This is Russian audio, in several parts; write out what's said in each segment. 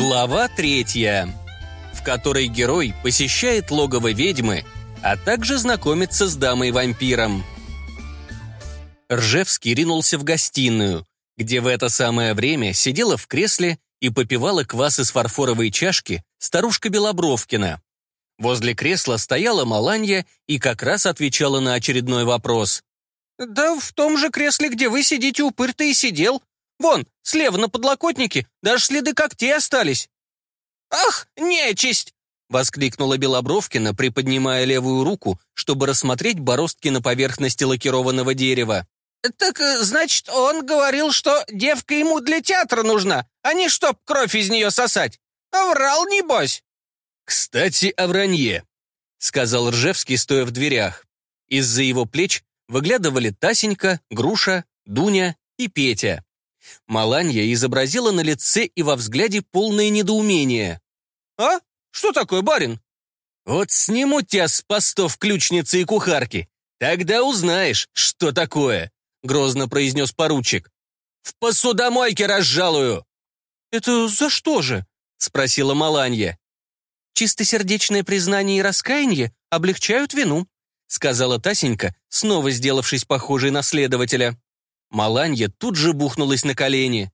Глава третья, в которой герой посещает логово ведьмы, а также знакомится с дамой-вампиром. Ржевский ринулся в гостиную, где в это самое время сидела в кресле и попивала квас из фарфоровой чашки старушка Белобровкина. Возле кресла стояла Маланья и как раз отвечала на очередной вопрос. «Да в том же кресле, где вы сидите, упырь-то и сидел. Вон, слева на подлокотнике даже следы когтей остались». «Ах, нечисть!» — воскликнула Белобровкина, приподнимая левую руку, чтобы рассмотреть бороздки на поверхности лакированного дерева. «Так, э, значит, он говорил, что девка ему для театра нужна, а не чтоб кровь из нее сосать. Врал, небось!» «Кстати, о вранье», — сказал Ржевский, стоя в дверях. Из-за его плеч выглядывали Тасенька, Груша, Дуня и Петя. Маланья изобразила на лице и во взгляде полное недоумение. «А? Что такое, барин?» «Вот сниму тебя с постов ключницы и кухарки. Тогда узнаешь, что такое», — грозно произнес поручик. «В посудомойке разжалую!» «Это за что же?» — спросила Маланья. «Чистосердечное признание и раскаяние облегчают вину», — сказала Тасенька, снова сделавшись похожей на следователя. Маланья тут же бухнулась на колени.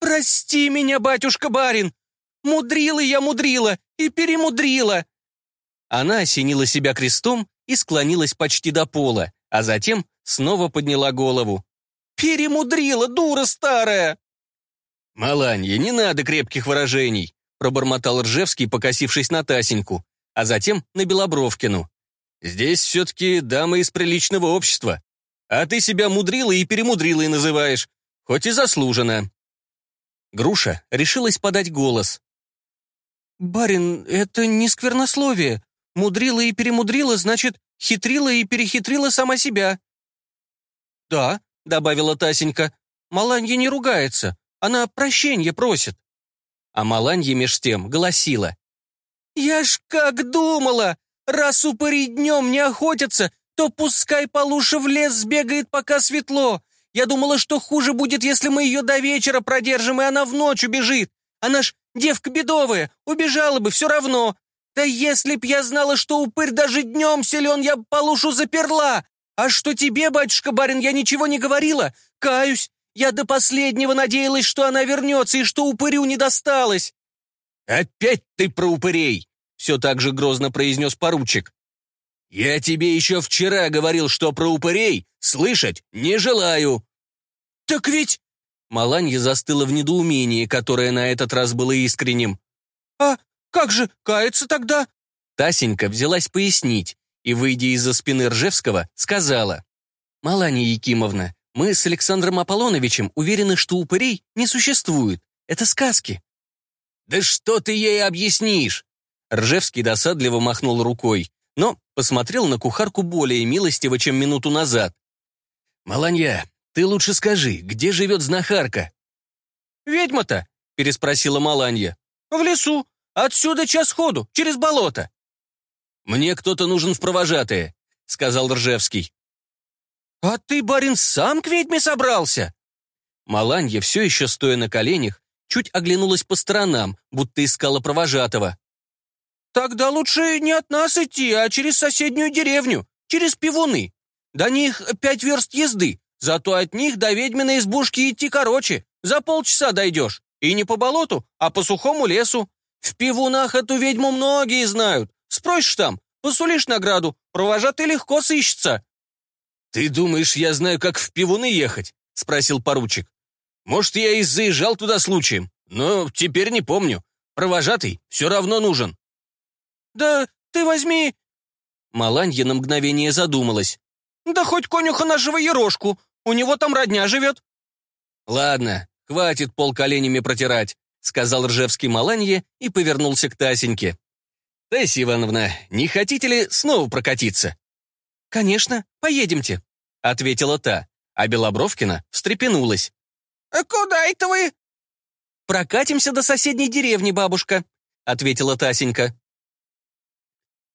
«Прости меня, батюшка-барин! Мудрила я мудрила и перемудрила!» Она осенила себя крестом и склонилась почти до пола, а затем снова подняла голову. «Перемудрила, дура старая!» «Маланья, не надо крепких выражений», пробормотал Ржевский, покосившись на Тасеньку, а затем на Белобровкину. «Здесь все-таки дамы из приличного общества. А ты себя мудрила и перемудрила и называешь, хоть и заслуженно». Груша решилась подать голос. «Барин, это не сквернословие. Мудрила и перемудрила, значит, хитрила и перехитрила сама себя». «Да», — добавила Тасенька, — «Маланья не ругается, она прощения просит». А Маланья меж тем голосила. «Я ж как думала! Раз упыри днем не охотятся, то пускай Полуша в лес сбегает, пока светло. Я думала, что хуже будет, если мы ее до вечера продержим, и она в ночь убежит. Она ж девка бедовая, убежала бы все равно. Да если б я знала, что упырь даже днем силен, я б Полушу заперла. А что тебе, батюшка-барин, я ничего не говорила? Каюсь, я до последнего надеялась, что она вернется и что упырю не досталось». «Опять ты про упырей!» — все так же грозно произнес поручик. «Я тебе еще вчера говорил, что про упырей слышать не желаю». «Так ведь...» Маланья застыла в недоумении, которое на этот раз было искренним. «А как же каяться тогда?» Тасенька взялась пояснить и, выйдя из-за спины Ржевского, сказала. «Маланья Якимовна, мы с Александром Аполлоновичем уверены, что упырей не существует. Это сказки». «Да что ты ей объяснишь?» Ржевский досадливо махнул рукой но посмотрел на кухарку более милостиво, чем минуту назад. «Маланья, ты лучше скажи, где живет знахарка?» «Ведьма-то?» — переспросила Маланья. «В лесу. Отсюда час ходу, через болото». «Мне кто-то нужен в провожатые», — сказал Ржевский. «А ты, барин, сам к ведьме собрался?» Маланья, все еще стоя на коленях, чуть оглянулась по сторонам, будто искала провожатого. «Тогда лучше не от нас идти, а через соседнюю деревню, через пивуны. До них пять верст езды, зато от них до ведьминой избушки идти короче. За полчаса дойдешь. И не по болоту, а по сухому лесу. В пивунах эту ведьму многие знают. Спросишь там, посулишь награду, провожатый легко сыщется». «Ты думаешь, я знаю, как в пивуны ехать?» — спросил поручик. «Может, я и заезжал туда случаем, но теперь не помню. Провожатый все равно нужен». «Да ты возьми...» Маланья на мгновение задумалась. «Да хоть конюха нашего Ерошку, у него там родня живет». «Ладно, хватит пол коленями протирать», сказал Ржевский Маланье и повернулся к Тасеньке. «Тася Ивановна, не хотите ли снова прокатиться?» «Конечно, поедемте», — ответила та, а Белобровкина встрепенулась. «А куда это вы?» «Прокатимся до соседней деревни, бабушка», — ответила Тасенька.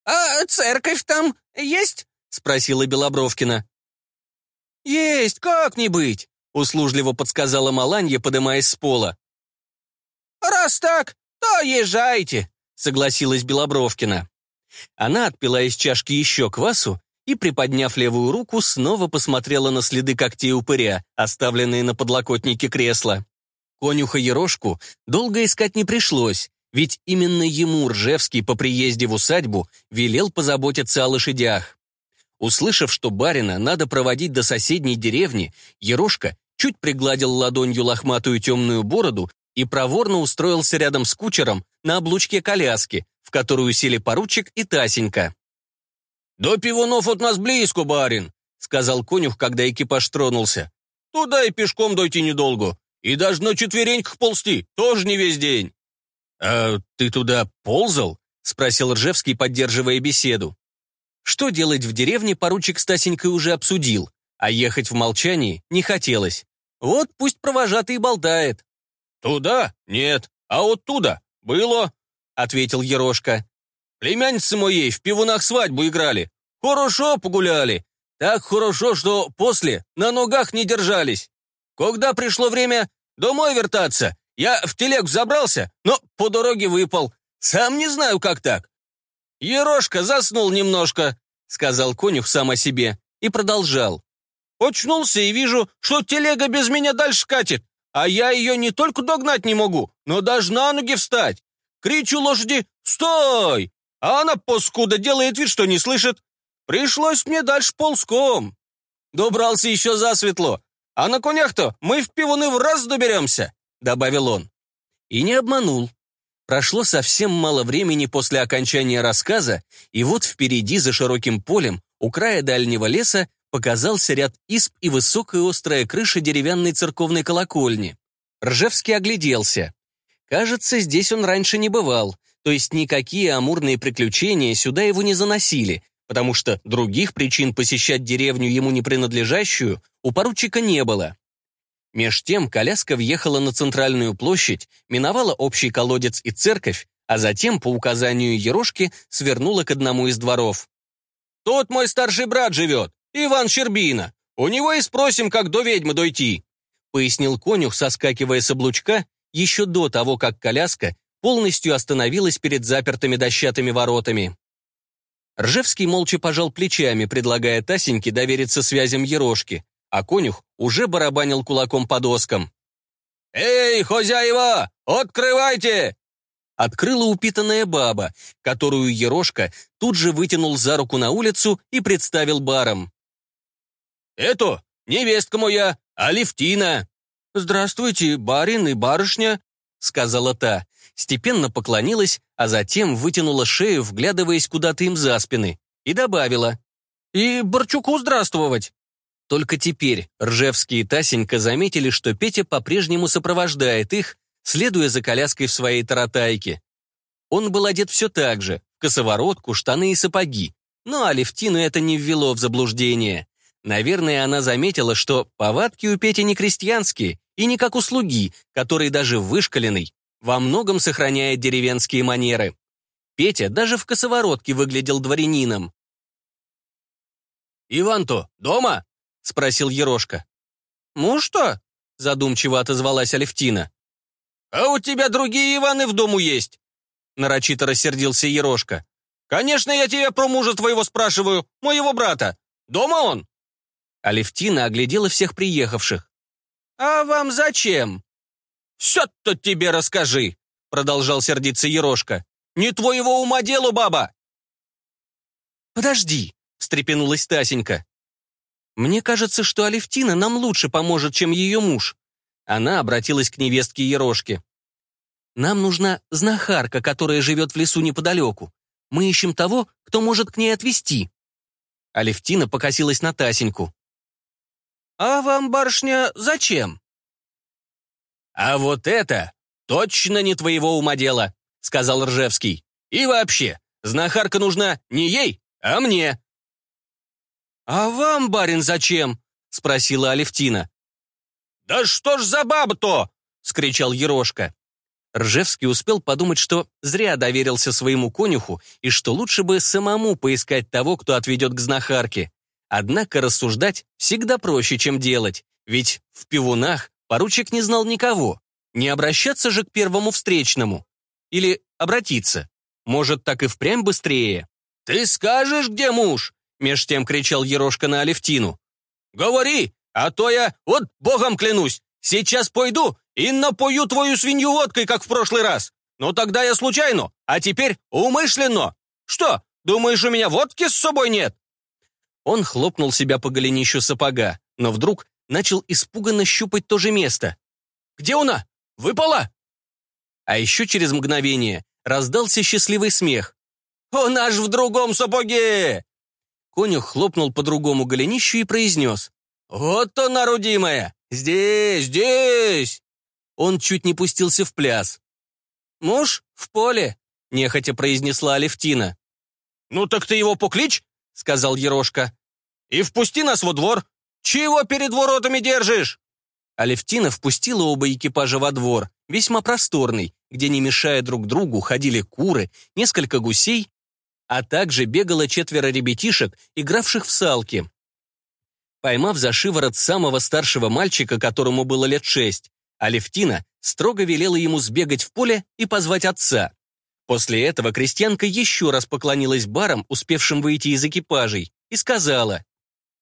«А церковь там есть?» — спросила Белобровкина. «Есть, как не быть!» — услужливо подсказала Маланья, подымаясь с пола. раз так, то езжайте», — согласилась Белобровкина. Она отпила из чашки еще квасу и, приподняв левую руку, снова посмотрела на следы когтей упыря, оставленные на подлокотнике кресла. Конюха Ерошку долго искать не пришлось, ведь именно ему Ржевский по приезде в усадьбу велел позаботиться о лошадях. Услышав, что барина надо проводить до соседней деревни, Ерошка чуть пригладил ладонью лохматую темную бороду и проворно устроился рядом с кучером на облучке коляски, в которую сели поручик и Тасенька. «До пивунов от нас близко, барин», — сказал конюх, когда экипаж тронулся. «Туда и пешком дойти недолго, и даже на четвереньках ползти, тоже не весь день». «А ты туда ползал?» — спросил Ржевский, поддерживая беседу. Что делать в деревне, поручик с Тасенькой уже обсудил, а ехать в молчании не хотелось. Вот пусть провожатый болтает. «Туда? Нет. А вот туда? Было», — ответил Ерошка. Племянницы моей в пивунах свадьбу играли. Хорошо погуляли. Так хорошо, что после на ногах не держались. Когда пришло время домой вертаться, я в телегу забрался, но по дороге выпал. Сам не знаю, как так. Ерошка заснул немножко, сказал конюх сам о себе и продолжал. Очнулся и вижу, что телега без меня дальше катит, а я ее не только догнать не могу, но даже на ноги встать. Кричу лошади «Стой!» А она, паскуда, делает вид, что не слышит. Пришлось мне дальше ползком. Добрался еще засветло. А на конях-то мы в пивуны в раз доберемся, добавил он. И не обманул. Прошло совсем мало времени после окончания рассказа, и вот впереди, за широким полем, у края дальнего леса, показался ряд исп и высокая острая крыша деревянной церковной колокольни. Ржевский огляделся. Кажется, здесь он раньше не бывал, то есть никакие амурные приключения сюда его не заносили, потому что других причин посещать деревню ему не принадлежащую у поручика не было. Меж тем коляска въехала на центральную площадь, миновала общий колодец и церковь, а затем, по указанию Ерошки, свернула к одному из дворов. «Тут мой старший брат живет, Иван Щербина. У него и спросим, как до ведьмы дойти», пояснил конюх, соскакивая с облучка, еще до того, как коляска полностью остановилась перед запертыми дощатыми воротами. Ржевский молча пожал плечами, предлагая Тасеньке довериться связям Ерошки, а конюх уже барабанил кулаком по доскам. «Эй, хозяева, открывайте!» Открыла упитанная баба, которую Ерошка тут же вытянул за руку на улицу и представил баром. «Это невестка моя, Алевтина!» «Здравствуйте, барин и барышня», — сказала та степенно поклонилась, а затем вытянула шею, вглядываясь куда-то им за спины, и добавила. «И Борчуку здравствовать!» Только теперь Ржевский и Тасенька заметили, что Петя по-прежнему сопровождает их, следуя за коляской в своей таратайке. Он был одет все так же, косоворотку, штаны и сапоги, но Алевтину это не ввело в заблуждение. Наверное, она заметила, что повадки у Пети не крестьянские и не как у слуги, который даже вышкаленный, во многом сохраняет деревенские манеры. Петя даже в косоворотке выглядел дворянином. «Иван-то дома?» — спросил Ерошка. «Муж-то?» — задумчиво отозвалась Алевтина. «А у тебя другие Иваны в дому есть?» — нарочито рассердился Ерошка. «Конечно, я тебя про мужа твоего спрашиваю, моего брата. Дома он?» Алевтина оглядела всех приехавших. «А вам зачем?» «Все-то тебе расскажи!» — продолжал сердиться Ерошка. «Не твоего ума делу, баба!» «Подожди!» — встрепенулась Тасенька. «Мне кажется, что Алевтина нам лучше поможет, чем ее муж». Она обратилась к невестке Ерошке. «Нам нужна знахарка, которая живет в лесу неподалеку. Мы ищем того, кто может к ней отвезти». Алевтина покосилась на Тасеньку. «А вам, барышня, зачем?» «А вот это точно не твоего ума дело», — сказал Ржевский. «И вообще, знахарка нужна не ей, а мне». «А вам, барин, зачем?» — спросила Алевтина. «Да что ж за баба-то?» — скричал Ерошка. Ржевский успел подумать, что зря доверился своему конюху и что лучше бы самому поискать того, кто отведет к знахарке. Однако рассуждать всегда проще, чем делать, ведь в пивунах Поручик не знал никого. Не обращаться же к первому встречному. Или обратиться. Может, так и впрямь быстрее. «Ты скажешь, где муж?» Меж тем кричал Ерошка на Алевтину. «Говори, а то я, вот богом клянусь, сейчас пойду и напою твою свинью водкой, как в прошлый раз. Ну тогда я случайно, а теперь умышленно. Что, думаешь, у меня водки с собой нет?» Он хлопнул себя по голенищу сапога, но вдруг начал испуганно щупать то же место. «Где она? Выпала?» А еще через мгновение раздался счастливый смех. «У нас в другом сапоге!» Конюх хлопнул по другому голенищу и произнес. «Вот она, родимая! Здесь, здесь!» Он чуть не пустился в пляс. «Муж в поле», — нехотя произнесла Алевтина. «Ну так ты его поклич», — сказал Ерошка. «И впусти нас во двор. Чего перед воротами держишь?» Алевтина впустила оба экипажа во двор, весьма просторный, где, не мешая друг другу, ходили куры, несколько гусей, а также бегало четверо ребятишек, игравших в салки. Поймав за шиворот самого старшего мальчика, которому было лет шесть, Алевтина строго велела ему сбегать в поле и позвать отца. После этого крестьянка еще раз поклонилась барам, успевшим выйти из экипажей, и сказала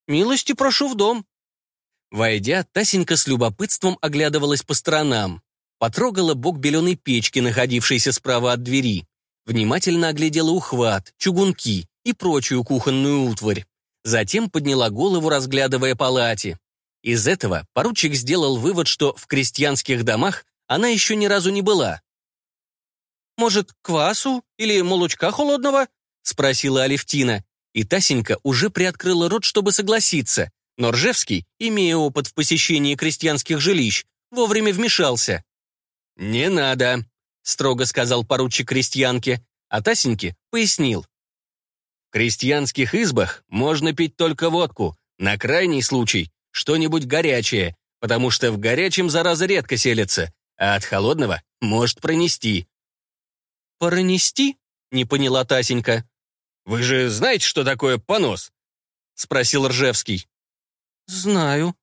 «Милости прошу в дом». Войдя, Тасенька с любопытством оглядывалась по сторонам, потрогала бок беленой печки, находившейся справа от двери, внимательно оглядела ухват, чугунки и прочую кухонную утварь. Затем подняла голову, разглядывая палати. Из этого поручик сделал вывод, что в крестьянских домах она еще ни разу не была. «Может, квасу или молочка холодного?» — спросила Алевтина. И Тасенька уже приоткрыла рот, чтобы согласиться, но Ржевский, имея опыт в посещении крестьянских жилищ, вовремя вмешался. «Не надо», — строго сказал поручик крестьянке, а Тасеньке пояснил. В крестьянских избах можно пить только водку, на крайний случай что-нибудь горячее, потому что в горячем зараза редко селится, а от холодного может пронести. «Пронести?» — не поняла Тасенька. «Вы же знаете, что такое понос?» — спросил Ржевский. «Знаю».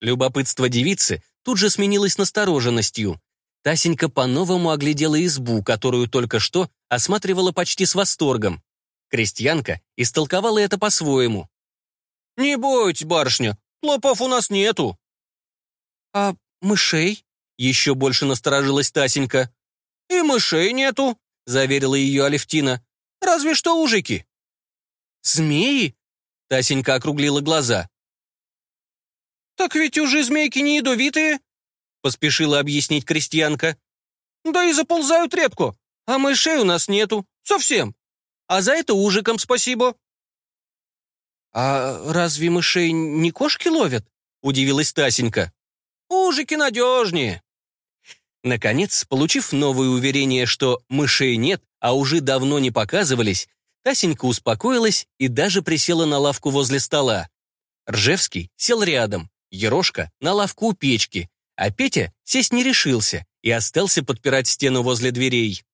Любопытство девицы тут же сменилось настороженностью. Тасенька по-новому оглядела избу, которую только что осматривала почти с восторгом. Крестьянка истолковала это по-своему. «Не бойтесь, барышня, Лопов у нас нету». «А мышей?» — еще больше насторожилась Тасенька. «И мышей нету», — заверила ее Алевтина. «Разве что ужики». «Змеи?» — Тасенька округлила глаза. «Так ведь уже змейки не ядовитые», — поспешила объяснить крестьянка. «Да и заползают редко, а мышей у нас нету, совсем. А за это ужиком спасибо». «А разве мышей не кошки ловят?» — удивилась Тасенька. «Ужики надежнее». Наконец, получив новое уверение, что мышей нет, а уже давно не показывались, Тасенька успокоилась и даже присела на лавку возле стола. Ржевский сел рядом, Ерошка — на лавку у печки, а Петя сесть не решился и остался подпирать стену возле дверей.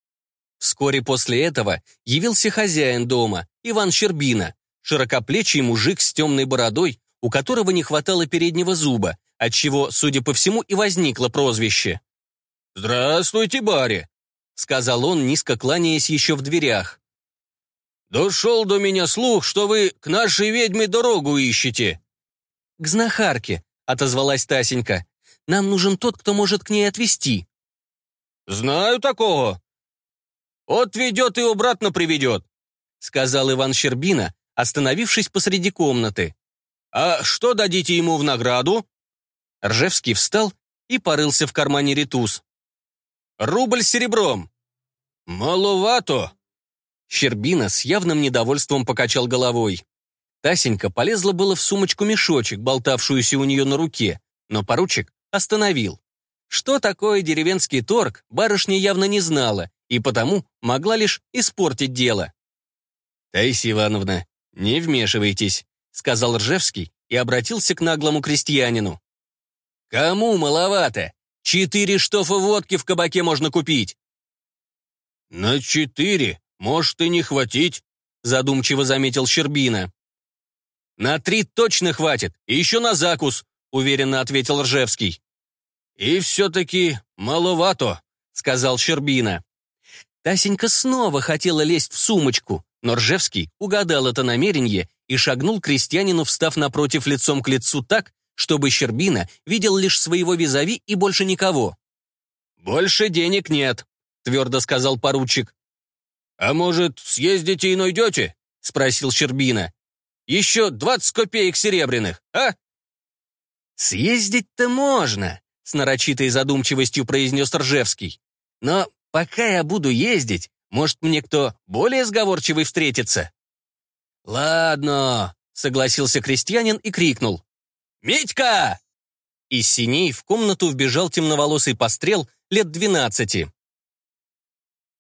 Вскоре после этого явился хозяин дома, Иван Щербина, широкоплечий мужик с темной бородой, у которого не хватало переднего зуба, отчего, судя по всему, и возникло прозвище. «Здравствуйте, баре», — сказал он, низко кланяясь еще в дверях. «Дошел до меня слух, что вы к нашей ведьме дорогу ищете». «К знахарке», — отозвалась Тасенька. «Нам нужен тот, кто может к ней отвезти». «Знаю такого. Вот ведет и обратно приведет», — сказал Иван Щербина, остановившись посреди комнаты. «А что дадите ему в награду?» Ржевский встал и порылся в кармане ритус. «Рубль серебром». «Маловато». Щербина с явным недовольством покачал головой. Тасенька полезла было в сумочку-мешочек, болтавшуюся у нее на руке, но поручик остановил. Что такое деревенский торг, барышня явно не знала, и потому могла лишь испортить дело. «Таисия Ивановна, «Не вмешивайтесь», — сказал Ржевский и обратился к наглому крестьянину. «Кому маловато? Четыре штофа водки в кабаке можно купить». «На четыре, может и не хватить», — задумчиво заметил Щербина. «На три точно хватит, и еще на закус», — уверенно ответил Ржевский. и все-таки маловато», — сказал Щербина. Тасенька снова хотела лезть в сумочку, но Ржевский угадал это намерение и шагнул крестьянину, встав напротив лицом к лицу так, чтобы Щербина видел лишь своего визави и больше никого. «Больше денег нет», — твердо сказал поручик. «А может, съездите и найдете?» — спросил Щербина. «Еще двадцать копеек серебряных, а?» «Съездить-то можно», — с нарочитой задумчивостью произнес Ржевский. «Но пока я буду ездить, может, мне кто более сговорчивый встретится?» «Ладно», — согласился крестьянин и крикнул. «Митька!» Из синей в комнату вбежал темноволосый пострел лет двенадцати.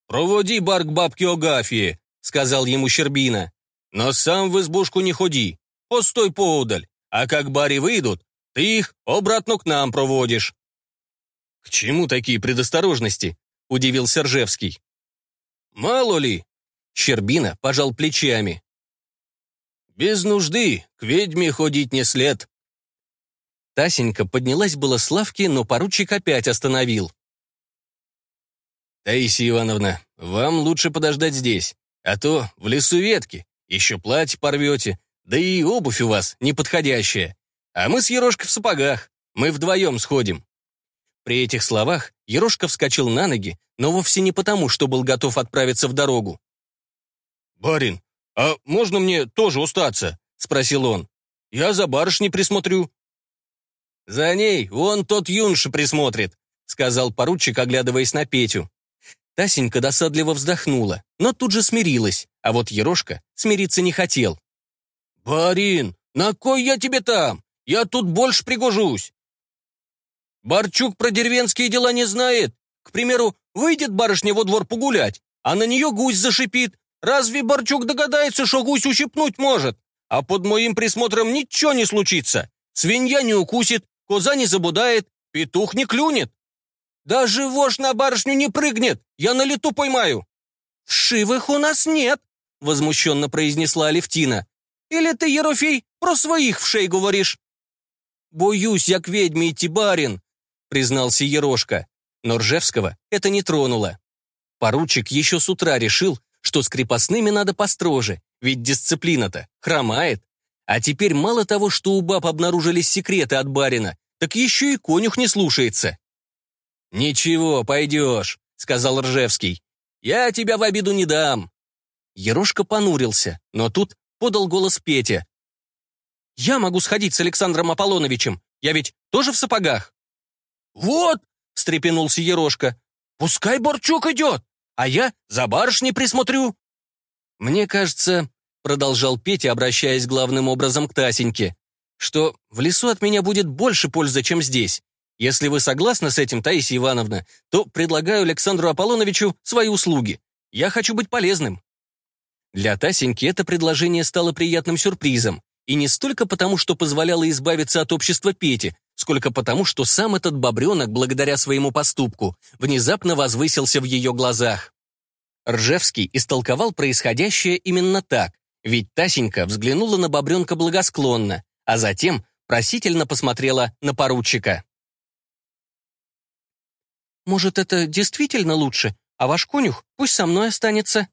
«Проводи бар к бабке Огафьи», — сказал ему Щербина. «Но сам в избушку не ходи, постой поудаль, а как бари выйдут, ты их обратно к нам проводишь». «К чему такие предосторожности?» — удивился Ржевский. «Мало ли!» — Щербина пожал плечами. «Без нужды, к ведьме ходить не след». Тасенька поднялась было с лавки, но поручик опять остановил. «Таисия Ивановна, вам лучше подождать здесь, а то в лесу ветки, еще платье порвете, да и обувь у вас неподходящая. А мы с Ерошкой в сапогах, мы вдвоем сходим». При этих словах Ерошка вскочил на ноги, но вовсе не потому, что был готов отправиться в дорогу. «Барин, а можно мне тоже устаться?» — спросил он. «Я за барышней присмотрю». «За ней вон тот юноша присмотрит», — сказал поручик, оглядываясь на Петю. Тасенька досадливо вздохнула, но тут же смирилась, а вот Ерошка смириться не хотел. «Барин, на кой я тебе там? Я тут больше пригожусь». Барчук про деревенские дела не знает. К примеру, выйдет барышня во двор погулять, а на нее гусь зашипит. Разве Барчук догадается, что гусь ущипнуть может? А под моим присмотром ничего не случится. Свинья не укусит, коза не забудает, петух не клюнет. Даже вошь на барышню не прыгнет, я на лету поймаю». «Вшивых у нас нет», — возмущенно произнесла Алевтина. «Или ты, Ерофей, про своих вшей говоришь?» «Боюсь я к ведьме идти, барин», — признался Ерошка. Но Ржевского это не тронуло. Поручик еще с утра решил, что с крепостными надо построже, ведь дисциплина-то хромает. А теперь мало того, что у баб обнаружились секреты от барина, так еще и конюх не слушается. «Ничего, пойдешь», — сказал Ржевский. «Я тебя в обиду не дам». Ерошка понурился, но тут подал голос Петя. «Я могу сходить с Александром Аполлоновичем, я ведь тоже в сапогах». «Вот», — встрепенулся Ерошка, — «пускай Борчук идет, а я за барышней присмотрю». «Мне кажется», — продолжал Петя, обращаясь главным образом к Тасеньке, «что в лесу от меня будет больше пользы, чем здесь. Если вы согласны с этим, Таисия Ивановна, то предлагаю Александру Аполлоновичу свои услуги. Я хочу быть полезным». Для Тасеньки это предложение стало приятным сюрпризом. И не столько потому, что позволяло избавиться от общества Пети, сколько потому, что сам этот бобренок, благодаря своему поступку, внезапно возвысился в ее глазах. Ржевский истолковал происходящее именно так, ведь Тасенька взглянула на бобренка благосклонно, а затем просительно посмотрела на поручика. Может, это действительно лучше, а ваш конюх пусть со мной останется?»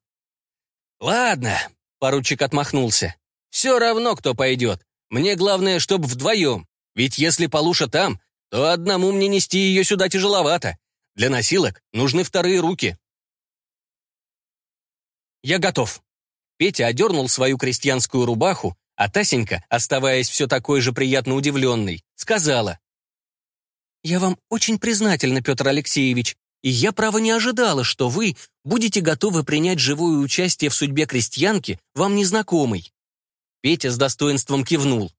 «Ладно», — поручик отмахнулся. «Все равно, кто пойдет. Мне главное, чтоб вдвоем. Ведь если Полуша там, то одному мне нести ее сюда тяжеловато. Для носилок нужны вторые руки». «Я готов». Петя одернул свою крестьянскую рубаху, а Тасенька, оставаясь все такой же приятно удивленной, сказала. «Я вам очень признательна, Петр Алексеевич, и я, право, не ожидала, что вы будете готовы принять живое участие в судьбе крестьянки, вам незнакомой». Петя с достоинством кивнул.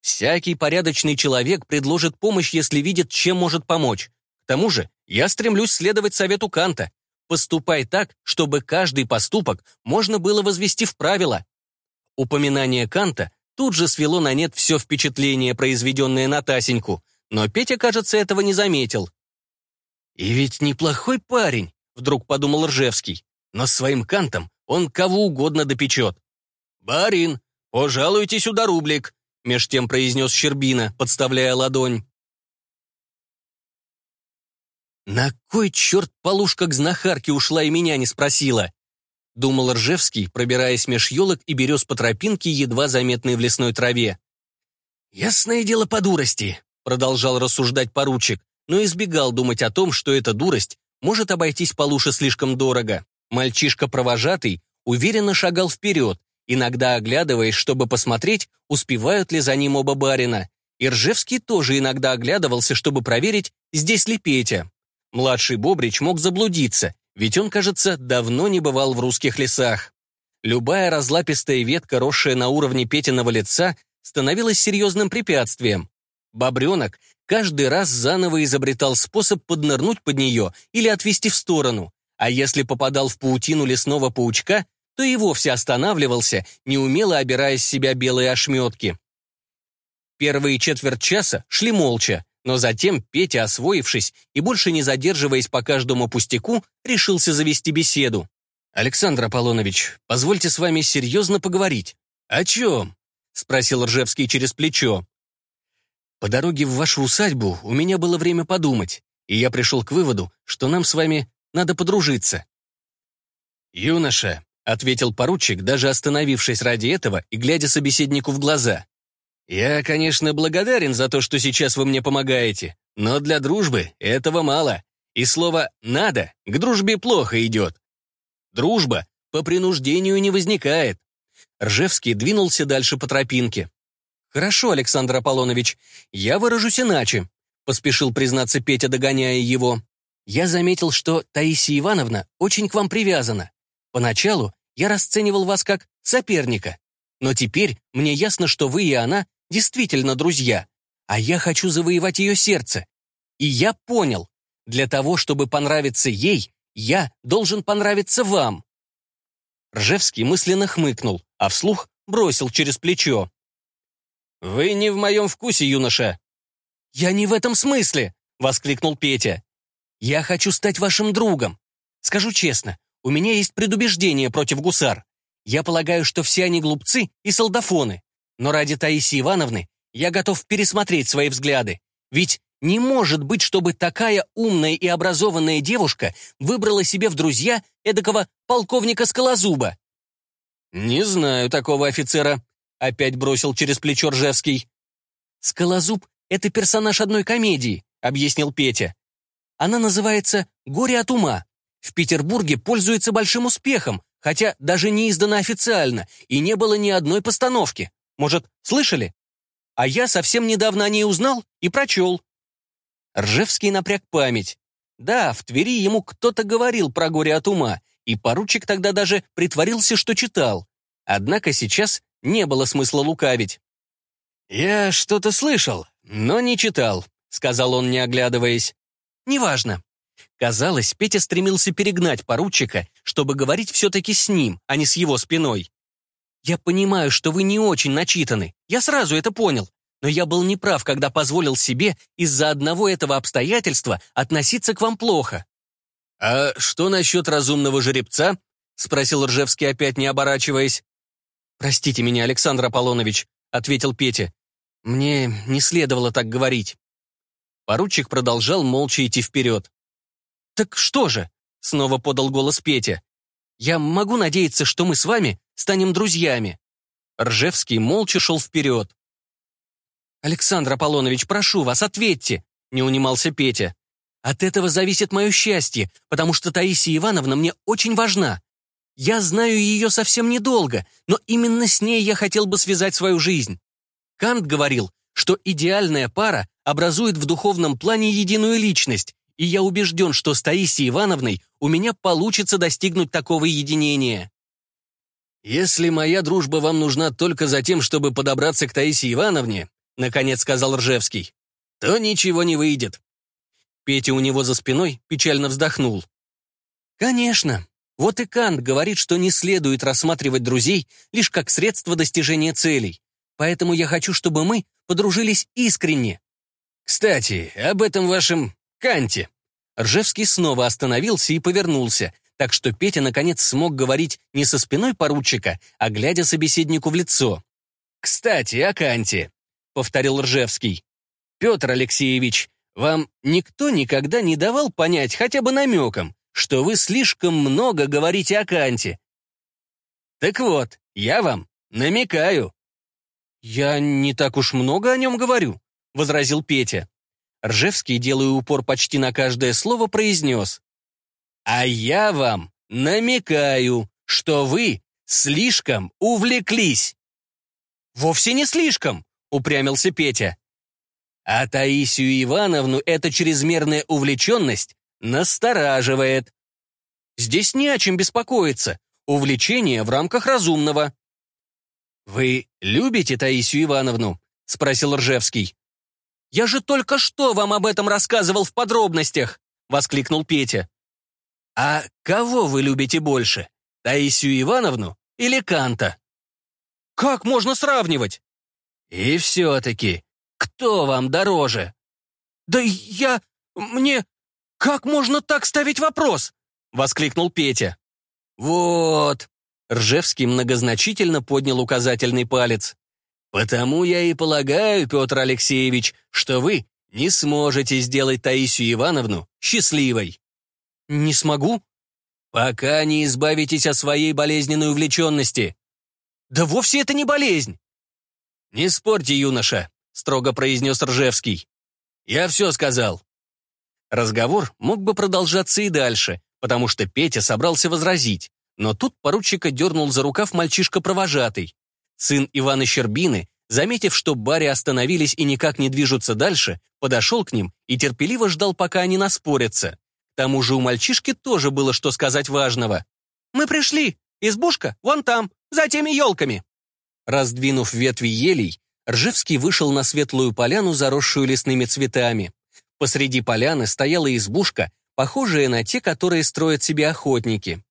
«Всякий порядочный человек предложит помощь, если видит, чем может помочь. К тому же я стремлюсь следовать совету Канта. Поступай так, чтобы каждый поступок можно было возвести в правило». Упоминание Канта тут же свело на нет все впечатление, произведенное на Тасеньку – но Петя, кажется, этого не заметил. «И ведь неплохой парень», — вдруг подумал Ржевский, «но своим кантом он кого угодно допечет». «Барин, пожалуйте сюда рублик», — меж тем произнес Щербина, подставляя ладонь. На кой черт полушка к знахарке ушла и меня не спросила? Думал Ржевский, пробираясь меж елок и берез по тропинке, едва заметной в лесной траве. «Ясное дело по дурости», — продолжал рассуждать поручик, но избегал думать о том, что эта дурость может обойтись Полуше слишком дорого. Мальчишка-провожатый уверенно шагал вперед, иногда оглядываясь, чтобы посмотреть, успевают ли за ним оба барина. И Ржевский тоже иногда оглядывался, чтобы проверить, здесь ли Петя. Младший Бобрич мог заблудиться, ведь он, кажется, давно не бывал в русских лесах. Любая разлапистая ветка, росшая на уровне Петиного лица, становилась серьезным препятствием. Бобренок каждый раз заново изобретал способ поднырнуть под нее или отвести в сторону, а если попадал в паутину лесного паучка, то и вовсе останавливался, неумело обирая с себя белые ошметки. Первые четверть часа шли молча, но затем Петя, освоившись и больше не задерживаясь по каждому пустяку, решился завести беседу. «Александр Аполлонович, позвольте с вами серьезно поговорить». «О чем?» — спросил Ржевский через плечо. «По дороге в вашу усадьбу у меня было время подумать, и я пришел к выводу, что нам с вами надо подружиться». «Юноша», — ответил поручик, даже остановившись ради этого и глядя собеседнику в глаза. «Я, конечно, благодарен за то, что сейчас вы мне помогаете, но для дружбы этого мало, и слово «надо» к дружбе плохо идет. Дружба по принуждению не возникает». Ржевский двинулся дальше по тропинке. «Хорошо, Александр Аполлонович, я выражусь иначе», — поспешил признаться Петя, догоняя его. «Я заметил, что Таисия Ивановна очень к вам привязана. Поначалу я расценивал вас как соперника, но теперь мне ясно, что вы и она действительно друзья, а я хочу завоевать ее сердце. И я понял, для того, чтобы понравиться ей, я должен понравиться вам». Ржевский мысленно хмыкнул, а вслух бросил через плечо. «Вы не в моем вкусе, юноша». «Я не в этом смысле», — воскликнул Петя. «Я хочу стать вашим другом. Скажу честно, у меня есть предубеждение против гусар. Я полагаю, что все они глупцы и солдафоны. Но ради Таисии Ивановны я готов пересмотреть свои взгляды. Ведь не может быть, чтобы такая умная и образованная девушка выбрала себе в друзья эдакого полковника Скалозуба. «Не знаю такого офицера», — опять бросил через плечо Ржевский. «Скалозуб — это персонаж одной комедии», — объяснил Петя. «Она называется «Горе от ума». В Петербурге пользуется большим успехом, хотя даже не издана официально, и не было ни одной постановки. Может, слышали? А я совсем недавно о ней узнал и прочел. Ржевский напряг память. Да, в Твери ему кто-то говорил про горе от ума, и поручик тогда даже притворился, что читал. Однако сейчас не было смысла лукавить. «Я что-то слышал, но не читал», — сказал он, не оглядываясь. «Неважно. Казалось, Петя стремился перегнать поручика, чтобы говорить все-таки с ним, а не с его спиной. «Я понимаю, что вы не очень начитаны. Я сразу это понял. Но я был неправ, когда позволил себе из-за одного этого обстоятельства относиться к вам плохо». «А что насчет разумного жеребца?» — спросил Ржевский, опять не оборачиваясь. «Простите меня, Александр Аполлонович», — ответил Петя. «Мне не следовало так говорить». Поручик продолжал молча идти вперед. «Так что же?» — снова подал голос Петя. «Я могу надеяться, что мы с вами станем друзьями». Ржевский молча шел вперед. «Александр Аполлонович, прошу вас, ответьте!» — не унимался Петя. «От этого зависит мое счастье, потому что Таисия Ивановна мне очень важна. Я знаю ее совсем недолго, но именно с ней я хотел бы связать свою жизнь. Кант говорил, что идеальная пара образует в духовном плане единую личность, и я убежден, что с Таисией Ивановной у меня получится достигнуть такого единения. «Если моя дружба вам нужна только за тем, чтобы подобраться к Таисии Ивановне», наконец сказал Ржевский, то ничего не выйдет. Петя у него за спиной печально вздохнул. «Конечно. Вот и Кант говорит, что не следует рассматривать друзей лишь как средство достижения целей. Поэтому я хочу, чтобы мы подружились искренне». «Кстати, об этом вашем Канте». Ржевский снова остановился и повернулся, так что Петя наконец смог говорить не со спиной поручика, а глядя собеседнику в лицо. «Кстати, о Канте», — повторил Ржевский. «Петр Алексеевич, вам никто никогда не давал понять хотя бы намеком, что вы слишком много говорите о Канте? Так вот, я вам намекаю». «Я не так уж много о нем говорю», — возразил Петя. Ржевский, делая упор почти на каждое слово, произнес. «А я вам намекаю, что вы слишком увлеклись». «Вовсе не слишком», — упрямился Петя. А Таисию Ивановну эта чрезмерная увлеченность настораживает. Здесь не о чем беспокоиться. Увлечение в рамках разумного. «Вы любите Таисию Ивановну?» — спросил Ржевский. «Я же только что вам об этом рассказывал в подробностях!» — воскликнул Петя. «А кого вы любите больше, Таисию Ивановну или Канта?» «Как можно сравнивать?» «И все-таки, кто вам дороже?» «Да я... мне... как можно так ставить вопрос?» — воскликнул Петя. «Вот...» — Ржевский многозначительно поднял указательный палец. «Потому я и полагаю, Петр Алексеевич, что вы не сможете сделать Таисию Ивановну счастливой». «Не смогу?» «Пока не избавитесь от своей болезненной увлеченности». «Да вовсе это не болезнь!» «Не спорьте, юноша строго произнес Ржевский. «Я все сказал». Разговор мог бы продолжаться и дальше, потому что Петя собрался возразить, но тут поручика дернул за рукав мальчишка-провожатый. Сын Ивана Щербины, заметив, что Барри остановились и никак не движутся дальше, подошел к ним и терпеливо ждал, пока они наспорятся. К тому же у мальчишки тоже было что сказать важного. «Мы пришли. Избушка вон там, за теми елками». Раздвинув ветви елей, Ржевский вышел на светлую поляну, заросшую лесными цветами. Посреди поляны стояла избушка, похожая на те, которые строят себе охотники.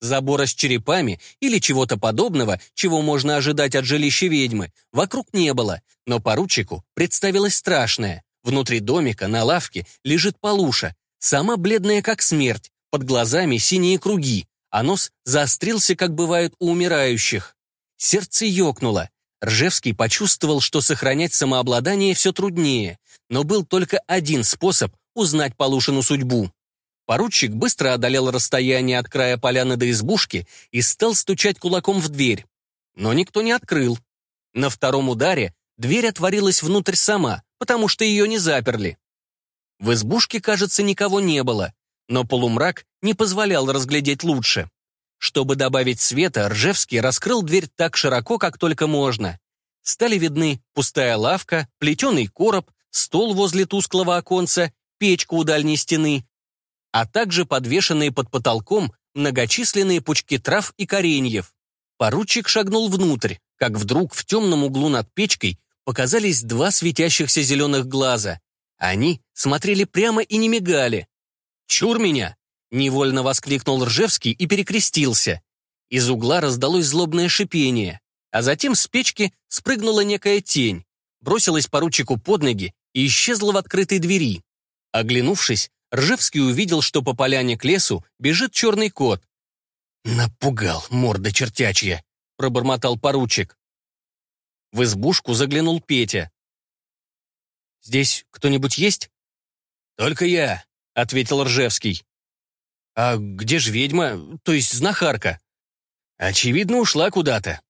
Забора с черепами или чего-то подобного, чего можно ожидать от жилища ведьмы, вокруг не было, но поручику представилось страшное. Внутри домика, на лавке, лежит полуша, сама бледная как смерть, под глазами синие круги, а нос заострился, как бывает у умирающих. Сердце ёкнуло. Ржевский почувствовал, что сохранять самообладание все труднее, но был только один способ узнать Полушину судьбу. Поручик быстро одолел расстояние от края поляны до избушки и стал стучать кулаком в дверь. Но никто не открыл. На втором ударе дверь отворилась внутрь сама, потому что ее не заперли. В избушке, кажется, никого не было, но полумрак не позволял разглядеть лучше. Чтобы добавить света, Ржевский раскрыл дверь так широко, как только можно. Стали видны пустая лавка, плетеный короб, стол возле тусклого оконца, печка у дальней стены, а также подвешенные под потолком многочисленные пучки трав и кореньев. Поручик шагнул внутрь, как вдруг в темном углу над печкой показались два светящихся зеленых глаза. Они смотрели прямо и не мигали. «Чур меня!» Невольно воскликнул Ржевский и перекрестился. Из угла раздалось злобное шипение, а затем с печки спрыгнула некая тень, бросилась поручику под ноги и исчезла в открытой двери. Оглянувшись, Ржевский увидел, что по поляне к лесу бежит черный кот. «Напугал, морда чертячья!» — пробормотал поручик. В избушку заглянул Петя. «Здесь кто-нибудь есть?» «Только я», — ответил Ржевский. «А где же ведьма, то есть знахарка?» «Очевидно, ушла куда-то».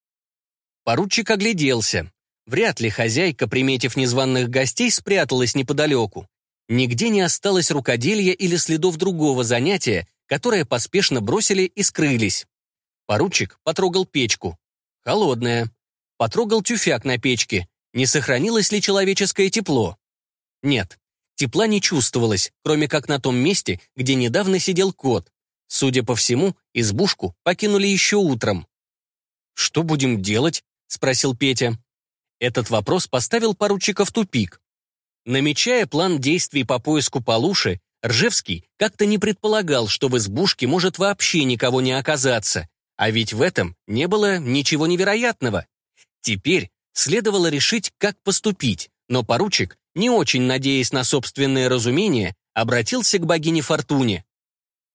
Поручик огляделся. Вряд ли хозяйка, приметив незваных гостей, спряталась неподалеку. Нигде не осталось рукоделья или следов другого занятия, которое поспешно бросили и скрылись. Поручик потрогал печку. Холодная. Потрогал тюфяк на печке. Не сохранилось ли человеческое тепло? Нет, Тепла не чувствовалось, кроме как на том месте, где недавно сидел кот. Судя по всему, избушку покинули еще утром. «Что будем делать?» — спросил Петя. Этот вопрос поставил поручика в тупик. Намечая план действий по поиску Полуши, Ржевский как-то не предполагал, что в избушке может вообще никого не оказаться, а ведь в этом не было ничего невероятного. Теперь следовало решить, как поступить, но поручик не очень надеясь на собственное разумение, обратился к богине Фортуне.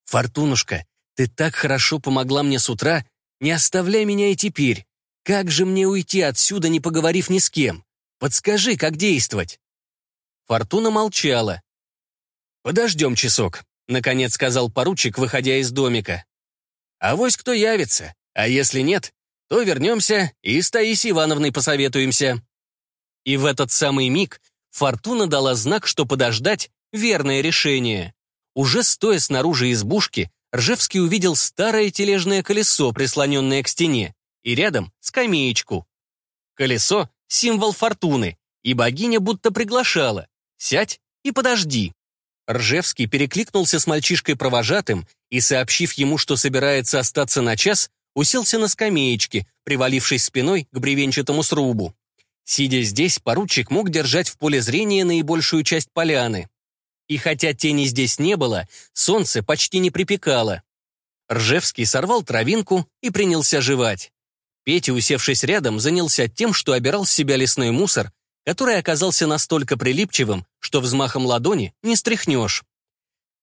«Фортунушка, ты так хорошо помогла мне с утра, не оставляй меня и теперь. Как же мне уйти отсюда, не поговорив ни с кем? Подскажи, как действовать?» Фортуна молчала. «Подождем часок», — наконец сказал поручик, выходя из домика. «Авось кто явится, а если нет, то вернемся и с Таисией Ивановной посоветуемся». И в этот самый миг Фортуна дала знак, что подождать — верное решение. Уже стоя снаружи избушки, Ржевский увидел старое тележное колесо, прислоненное к стене, и рядом скамеечку. Колесо — символ фортуны, и богиня будто приглашала «сядь и подожди». Ржевский перекликнулся с мальчишкой-провожатым и, сообщив ему, что собирается остаться на час, уселся на скамеечке, привалившись спиной к бревенчатому срубу. Сидя здесь, поручик мог держать в поле зрения наибольшую часть поляны. И хотя тени здесь не было, солнце почти не припекало. Ржевский сорвал травинку и принялся жевать. Петя, усевшись рядом, занялся тем, что обирал с себя лесной мусор, который оказался настолько прилипчивым, что взмахом ладони не стряхнешь.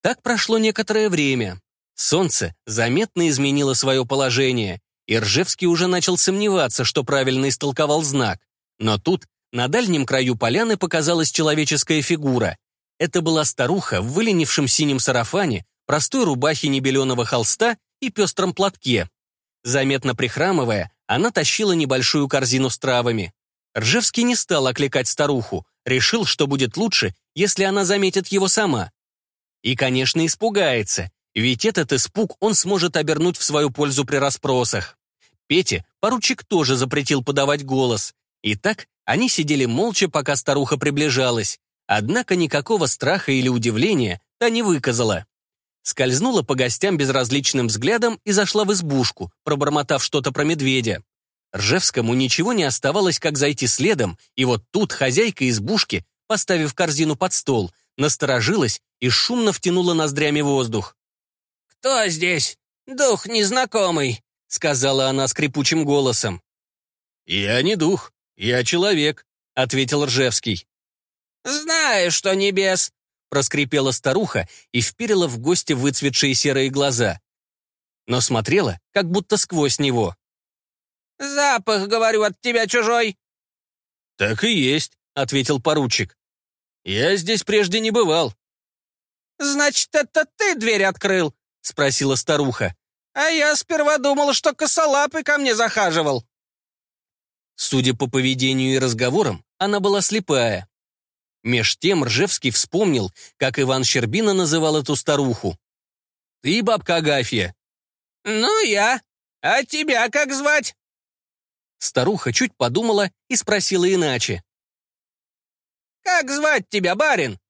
Так прошло некоторое время. Солнце заметно изменило свое положение, и Ржевский уже начал сомневаться, что правильно истолковал знак. Но тут на дальнем краю поляны показалась человеческая фигура. Это была старуха в выленившем синем сарафане, простой рубахе небеленого холста и пестром платке. Заметно прихрамывая, она тащила небольшую корзину с травами. Ржевский не стал окликать старуху, решил, что будет лучше, если она заметит его сама. И, конечно, испугается, ведь этот испуг он сможет обернуть в свою пользу при расспросах. Пете поручик тоже запретил подавать голос. И так они сидели молча, пока старуха приближалась. Однако никакого страха или удивления та не выказала. Скользнула по гостям безразличным взглядом и зашла в избушку, пробормотав что-то про медведя. Ржевскому ничего не оставалось, как зайти следом, и вот тут хозяйка избушки, поставив корзину под стол, насторожилась и шумно втянула ноздрями воздух. «Кто здесь? Дух незнакомый», — сказала она скрипучим голосом. «Я не дух, я человек», — ответил Ржевский. «Знаю, что небес», — проскрипела старуха и вперила в гости выцветшие серые глаза. Но смотрела, как будто сквозь него. «Запах, говорю, от тебя чужой». «Так и есть», — ответил поручик. «Я здесь прежде не бывал». «Значит, это ты дверь открыл?» — спросила старуха. «А я сперва думал, что косолапый ко мне захаживал». Судя по поведению и разговорам, она была слепая. Меж тем Ржевский вспомнил, как Иван Щербина называл эту старуху. «Ты бабка Агафья». «Ну, я. А тебя как звать?» Старуха чуть подумала и спросила иначе. «Как звать тебя, барин?»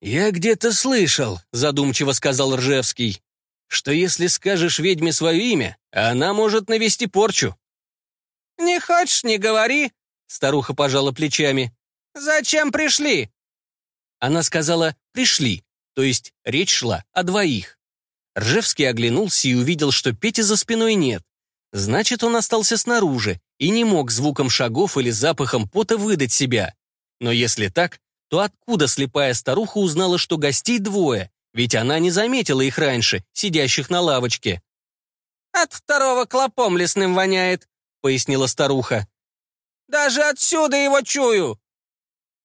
«Я где-то слышал», — задумчиво сказал Ржевский, «что если скажешь ведьме свое имя, она может навести порчу». «Не хочешь, не говори», — старуха пожала плечами. «Зачем пришли?» Она сказала «пришли», то есть речь шла о двоих. Ржевский оглянулся и увидел, что Пети за спиной нет. Значит, он остался снаружи и не мог звуком шагов или запахом пота выдать себя. Но если так, то откуда слепая старуха узнала, что гостей двое, ведь она не заметила их раньше, сидящих на лавочке? «От второго клопом лесным воняет», — пояснила старуха. «Даже отсюда его чую!»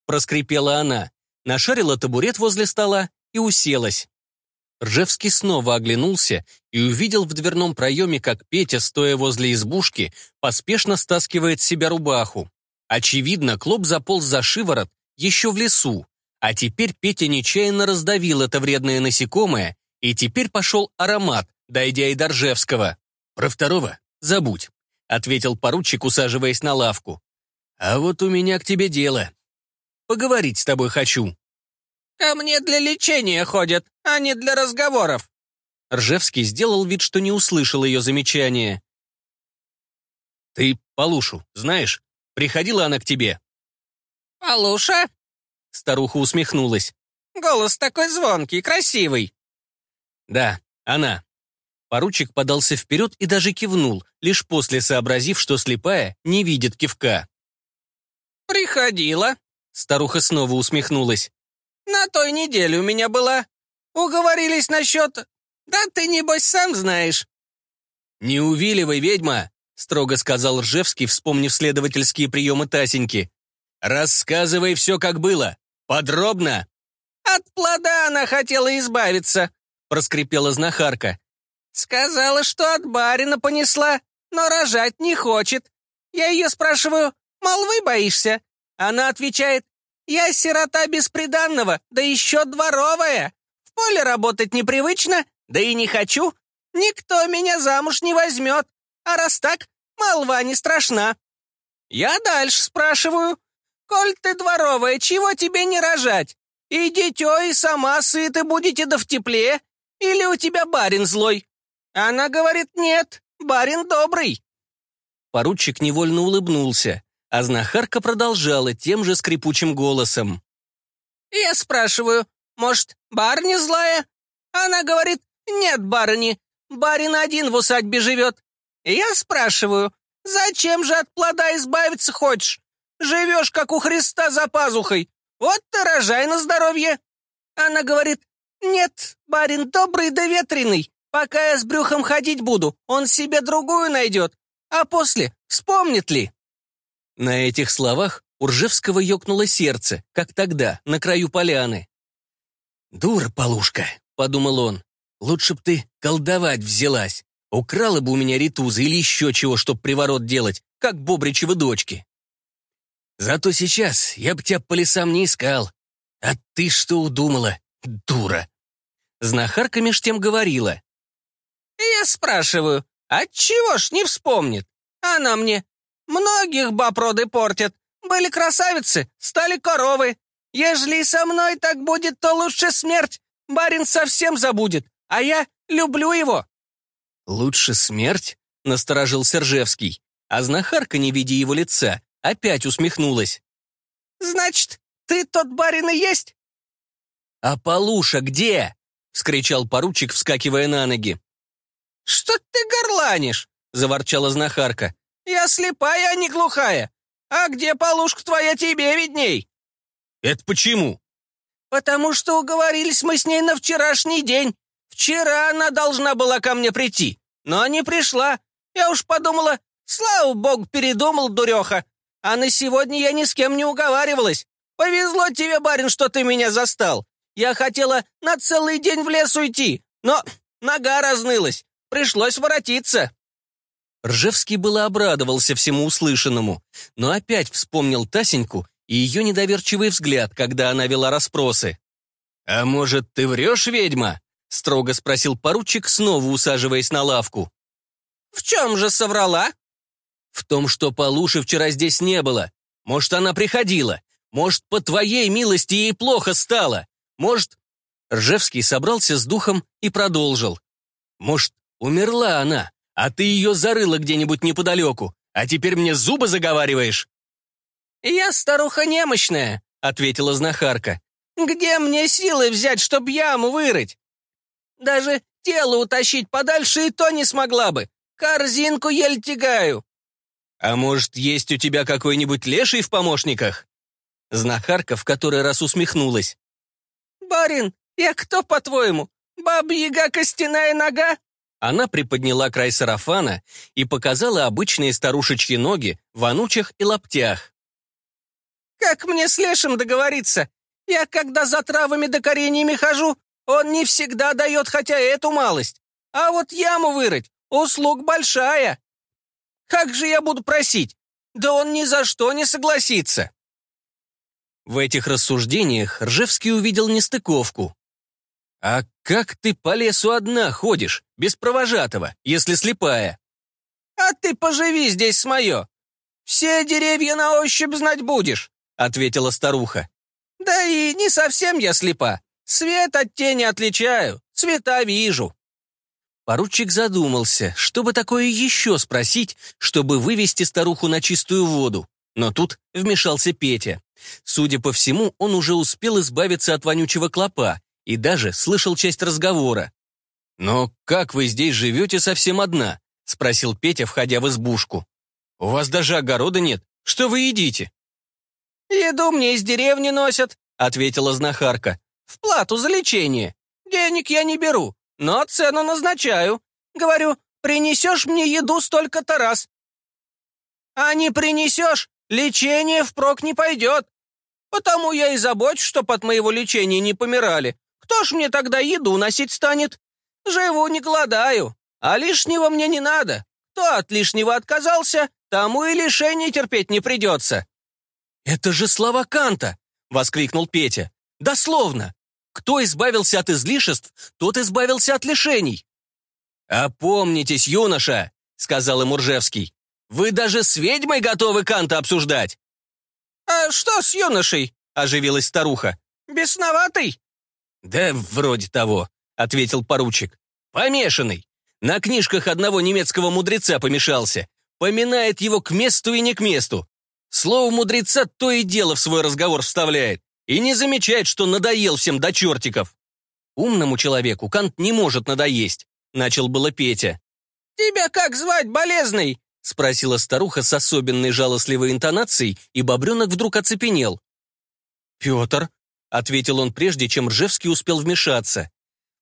Проскрипела она, нашарила табурет возле стола и уселась. Ржевский снова оглянулся и увидел в дверном проеме, как Петя, стоя возле избушки, поспешно стаскивает с себя рубаху. Очевидно, Клоп заполз за шиворот еще в лесу. А теперь Петя нечаянно раздавил это вредное насекомое, и теперь пошел аромат, дойдя и до Ржевского. «Про второго забудь», — ответил поручик, усаживаясь на лавку. «А вот у меня к тебе дело. Поговорить с тобой хочу». «Ко мне для лечения ходят, а не для разговоров». Ржевский сделал вид, что не услышал ее замечания. «Ты Полушу знаешь? Приходила она к тебе?» «Полуша?» Старуха усмехнулась. «Голос такой звонкий, красивый». «Да, она». Поручик подался вперед и даже кивнул, лишь после сообразив, что слепая не видит кивка. «Приходила», — старуха снова усмехнулась. «На той неделе у меня была. Уговорились насчет... Да ты, небось, сам знаешь». «Не увиливай, ведьма», — строго сказал Ржевский, вспомнив следовательские приемы Тасеньки. «Рассказывай все, как было. Подробно!» От плода она хотела избавиться», — проскрипела знахарка. «Сказала, что от барина понесла, но рожать не хочет. Я ее спрашиваю, молвы боишься? Она отвечает, я сирота бесприданного, да еще дворовая. В поле работать непривычно, да и не хочу. Никто меня замуж не возьмет. А раз так, молва не страшна. Я дальше спрашиваю. Коль ты дворовая, чего тебе не рожать? И дитё, и сама сыты будете да в тепле? Или у тебя барин злой? Она говорит, нет, барин добрый. Поручик невольно улыбнулся, а знахарка продолжала тем же скрипучим голосом. Я спрашиваю, может, барыня злая? Она говорит, нет барыни, барин один в усадьбе живет. Я спрашиваю, зачем же от плода избавиться хочешь? Живешь, как у Христа за пазухой. Вот ты рожай на здоровье. Она говорит, нет, барин добрый да ветреный. Пока я с брюхом ходить буду, он себе другую найдет. А после вспомнит ли? На этих словах у Ржевского ёкнуло сердце, как тогда, на краю поляны. «Дура, полушка», — подумал он. «Лучше б ты колдовать взялась. Украла бы у меня ритузы или еще чего, чтоб приворот делать, как Бобричевы дочки». Зато сейчас я бы тебя по лесам не искал. А ты что удумала, дура?» Знахарка меж тем говорила. «Я спрашиваю, отчего ж не вспомнит? Она мне. Многих баб роды портят. Были красавицы, стали коровы. Ежели и со мной так будет, то лучше смерть. Барин совсем забудет, а я люблю его». «Лучше смерть?» — насторожил Сержевский. А знахарка, не видя его лица, опять усмехнулась. «Значит, ты тот барин и есть?» «А Полуша где?» — вскричал поручик, вскакивая на ноги. «Что ты горланишь?» — заворчала знахарка. «Я слепая, а не глухая. А где Полушка твоя, тебе видней?» «Это почему?» «Потому что уговорились мы с ней на вчерашний день. Вчера она должна была ко мне прийти, но не пришла. Я уж подумала, слава богу, передумал, дуреха. А на сегодня я ни с кем не уговаривалась. Повезло тебе, барин, что ты меня застал. Я хотела на целый день в лес уйти, но нога разнылась. Пришлось воротиться». Ржевский было обрадовался всему услышанному, но опять вспомнил Тасеньку и ее недоверчивый взгляд, когда она вела расспросы. «А может, ты врешь, ведьма?» — строго спросил поручик, снова усаживаясь на лавку. «В чем же соврала?» В том, что Полуши вчера здесь не было. Может, она приходила. Может, по твоей милости ей плохо стало. Может...» Ржевский собрался с духом и продолжил. «Может, умерла она, а ты ее зарыла где-нибудь неподалеку, а теперь мне зубы заговариваешь?» «Я старуха немощная», — ответила знахарка. «Где мне силы взять, чтоб яму вырыть? Даже тело утащить подальше и то не смогла бы. Корзинку еле тягаю». «А может, есть у тебя какой-нибудь леший в помощниках?» Знахарка в который раз усмехнулась. «Барин, я кто, по-твоему? Баба-яга костяная нога?» Она приподняла край сарафана и показала обычные старушечьи ноги в анучах и лаптях. «Как мне с Лешим договориться? Я, когда за травами да кореньями хожу, он не всегда дает хотя эту малость. А вот яму вырыть — услуг большая. Как же я буду просить? Да он ни за что не согласится. В этих рассуждениях Ржевский увидел нестыковку. «А как ты по лесу одна ходишь, без провожатого, если слепая?» «А ты поживи здесь с мое. Все деревья на ощупь знать будешь», — ответила старуха. «Да и не совсем я слепа. Свет от тени отличаю, цвета вижу». Поручик задумался, что бы такое еще спросить, чтобы вывести старуху на чистую воду. Но тут вмешался Петя. Судя по всему, он уже успел избавиться от вонючего клопа и даже слышал часть разговора. «Но как вы здесь живете совсем одна?» — спросил Петя, входя в избушку. «У вас даже огорода нет. Что вы едите?» «Еду мне из деревни носят», — ответила знахарка. «В плату за лечение. Денег я не беру, но цену назначаю. Говорю, принесешь мне еду столько-то раз. А не принесешь, лечение впрок не пойдет. Потому я и забочусь, чтоб от моего лечения не помирали. Кто ж мне тогда еду носить станет? Живу, не голодаю, а лишнего мне не надо. Кто от лишнего отказался, тому и лишение терпеть не придется». «Это же слова Канта!» — воскликнул Петя. «Дословно! Кто избавился от излишеств, тот избавился от лишений». «Опомнитесь, юноша!» — сказал ему Ржевский. «Вы даже с ведьмой готовы Канта обсуждать!» «А что с юношей?» — оживилась старуха. «Бесноватый?» «Да вроде того», — ответил поручик. «Помешанный. На книжках одного немецкого мудреца помешался. Поминает его к месту и не к месту. Слово мудреца то и дело в свой разговор вставляет и не замечает, что надоел всем до чертиков. Умному человеку Кант не может надоесть, начал было Петя. «Тебя как звать, болезный?» — спросила старуха с особенной жалостливой интонацией, и Бобренок вдруг оцепенел. «Петр», — ответил он прежде, чем Ржевский успел вмешаться.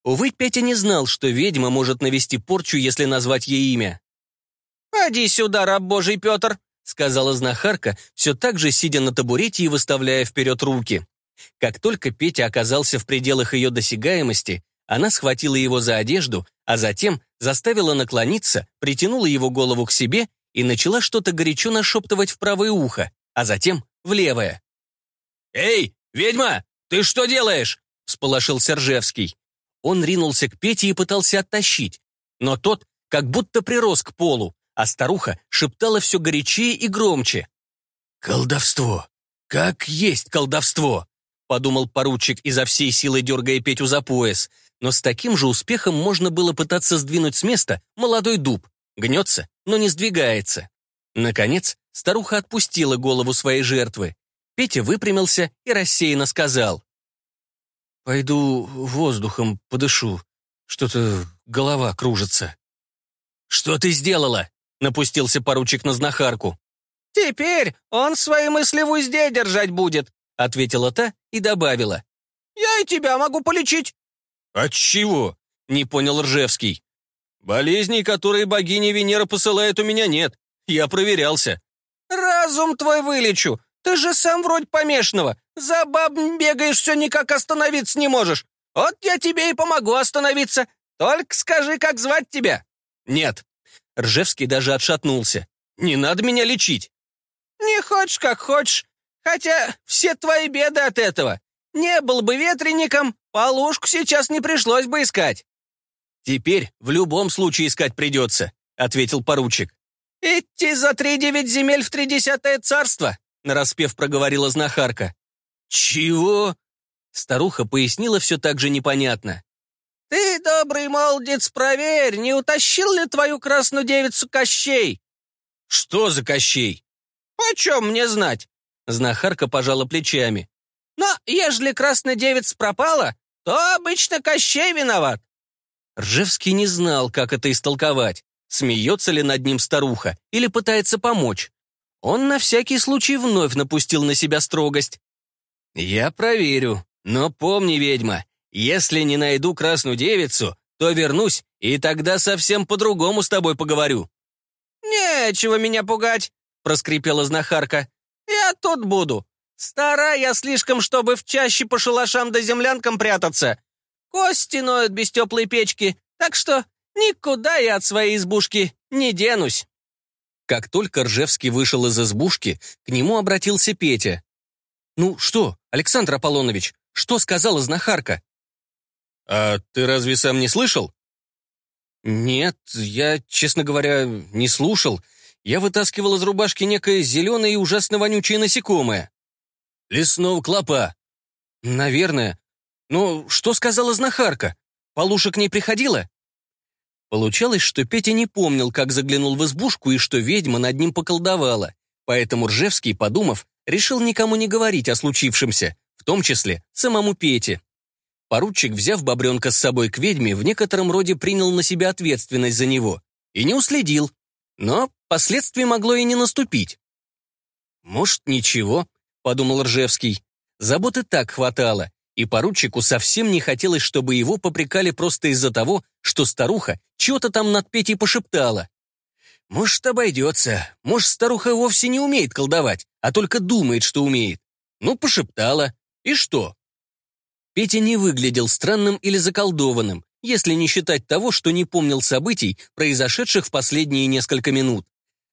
Увы, Петя не знал, что ведьма может навести порчу, если назвать ей имя. «Поди сюда, раб божий Петр», — сказала знахарка, все так же сидя на табурете и выставляя вперед руки. Как только Петя оказался в пределах ее досягаемости, она схватила его за одежду, а затем заставила наклониться, притянула его голову к себе и начала что-то горячо нашептывать в правое ухо, а затем в левое. «Эй, ведьма, ты что делаешь?» — всполошился Ржевский. Он ринулся к Пете и пытался оттащить, но тот как будто прирос к полу, а старуха шептала все горячее и громче. «Колдовство! Как есть колдовство!» — подумал поручик, изо всей силы дергая Петю за пояс, но с таким же успехом можно было пытаться сдвинуть с места молодой дуб. Гнется, но не сдвигается. Наконец, старуха отпустила голову своей жертвы. Петя выпрямился и рассеянно сказал. «Пойду воздухом подышу. Что-то голова кружится». «Что ты сделала?» — напустился поручик на знахарку. «Теперь он свои мысли в узде держать будет», — ответила та и добавила. «Я и тебя могу полечить». «От чего?» — не понял Ржевский. «Болезней, которые богиня Венера посылает, у меня нет. Я проверялся». «Разум твой вылечу. Ты же сам вроде помешанного. За баб бегаешь, все никак остановиться не можешь. Вот я тебе и помогу остановиться. Только скажи, как звать тебя». «Нет». Ржевский даже отшатнулся. «Не надо меня лечить». «Не хочешь, как хочешь. Хотя все твои беды от этого. Не был бы ветреником, полушку сейчас не пришлось бы искать». «Теперь в любом случае искать придется», — ответил поручик. «Идти за три девять земель в тридесятое царство», — нараспев проговорила знахарка. «Чего?» Старуха пояснила все так же непонятно. «Ты, добрый молодец, проверь, не утащил ли твою красную девицу Кощей?» «Что за Кощей?» «Почем мне знать?» Знахарка пожала плечами. Но ежели красная девица пропала, то обычно Кощей виноват. Ржевский не знал, как это истолковать. Смеется ли над ним старуха или пытается помочь. Он на всякий случай вновь напустил на себя строгость. «Я проверю, но помни, ведьма, если не найду красную девицу, то вернусь, и тогда совсем по-другому с тобой поговорю». «Нечего меня пугать», — проскрипела знахарка. «Я тут буду. Стара я слишком, чтобы в чаще по шалашам да землянкам прятаться. Кости ноют без теплой печки, так что никуда я от своей избушки не денусь». Как только Ржевский вышел из избушки, к нему обратился Петя. «Ну что, Александр Аполлонович, что сказала знахарка?» «А ты разве сам не слышал?» «Нет, я, честно говоря, не слушал. Я вытаскивал из рубашки некое зеленое и ужасно вонючее насекомое». «Лесного клопа». «Наверное. Но что сказала знахарка? Полуша к ней приходила?» Получалось, что Петя не помнил, как заглянул в избушку и что ведьма над ним поколдовала. Поэтому Ржевский, подумав, решил никому не говорить о случившемся, в том числе самому Пете. Поручик, взяв бобренка с собой к ведьме, в некотором роде принял на себя ответственность за него и не уследил. Но последствий могло и не наступить. «Может, ничего», — подумал Ржевский. Заботы так хватало, и поручику совсем не хотелось, чтобы его попрекали просто из-за того, что старуха что-то там над Петей пошептала. Может, обойдется. Может, старуха вовсе не умеет колдовать, а только думает, что умеет. Ну, пошептала. И что? Петя не выглядел странным или заколдованным, если не считать того, что не помнил событий, произошедших в последние несколько минут.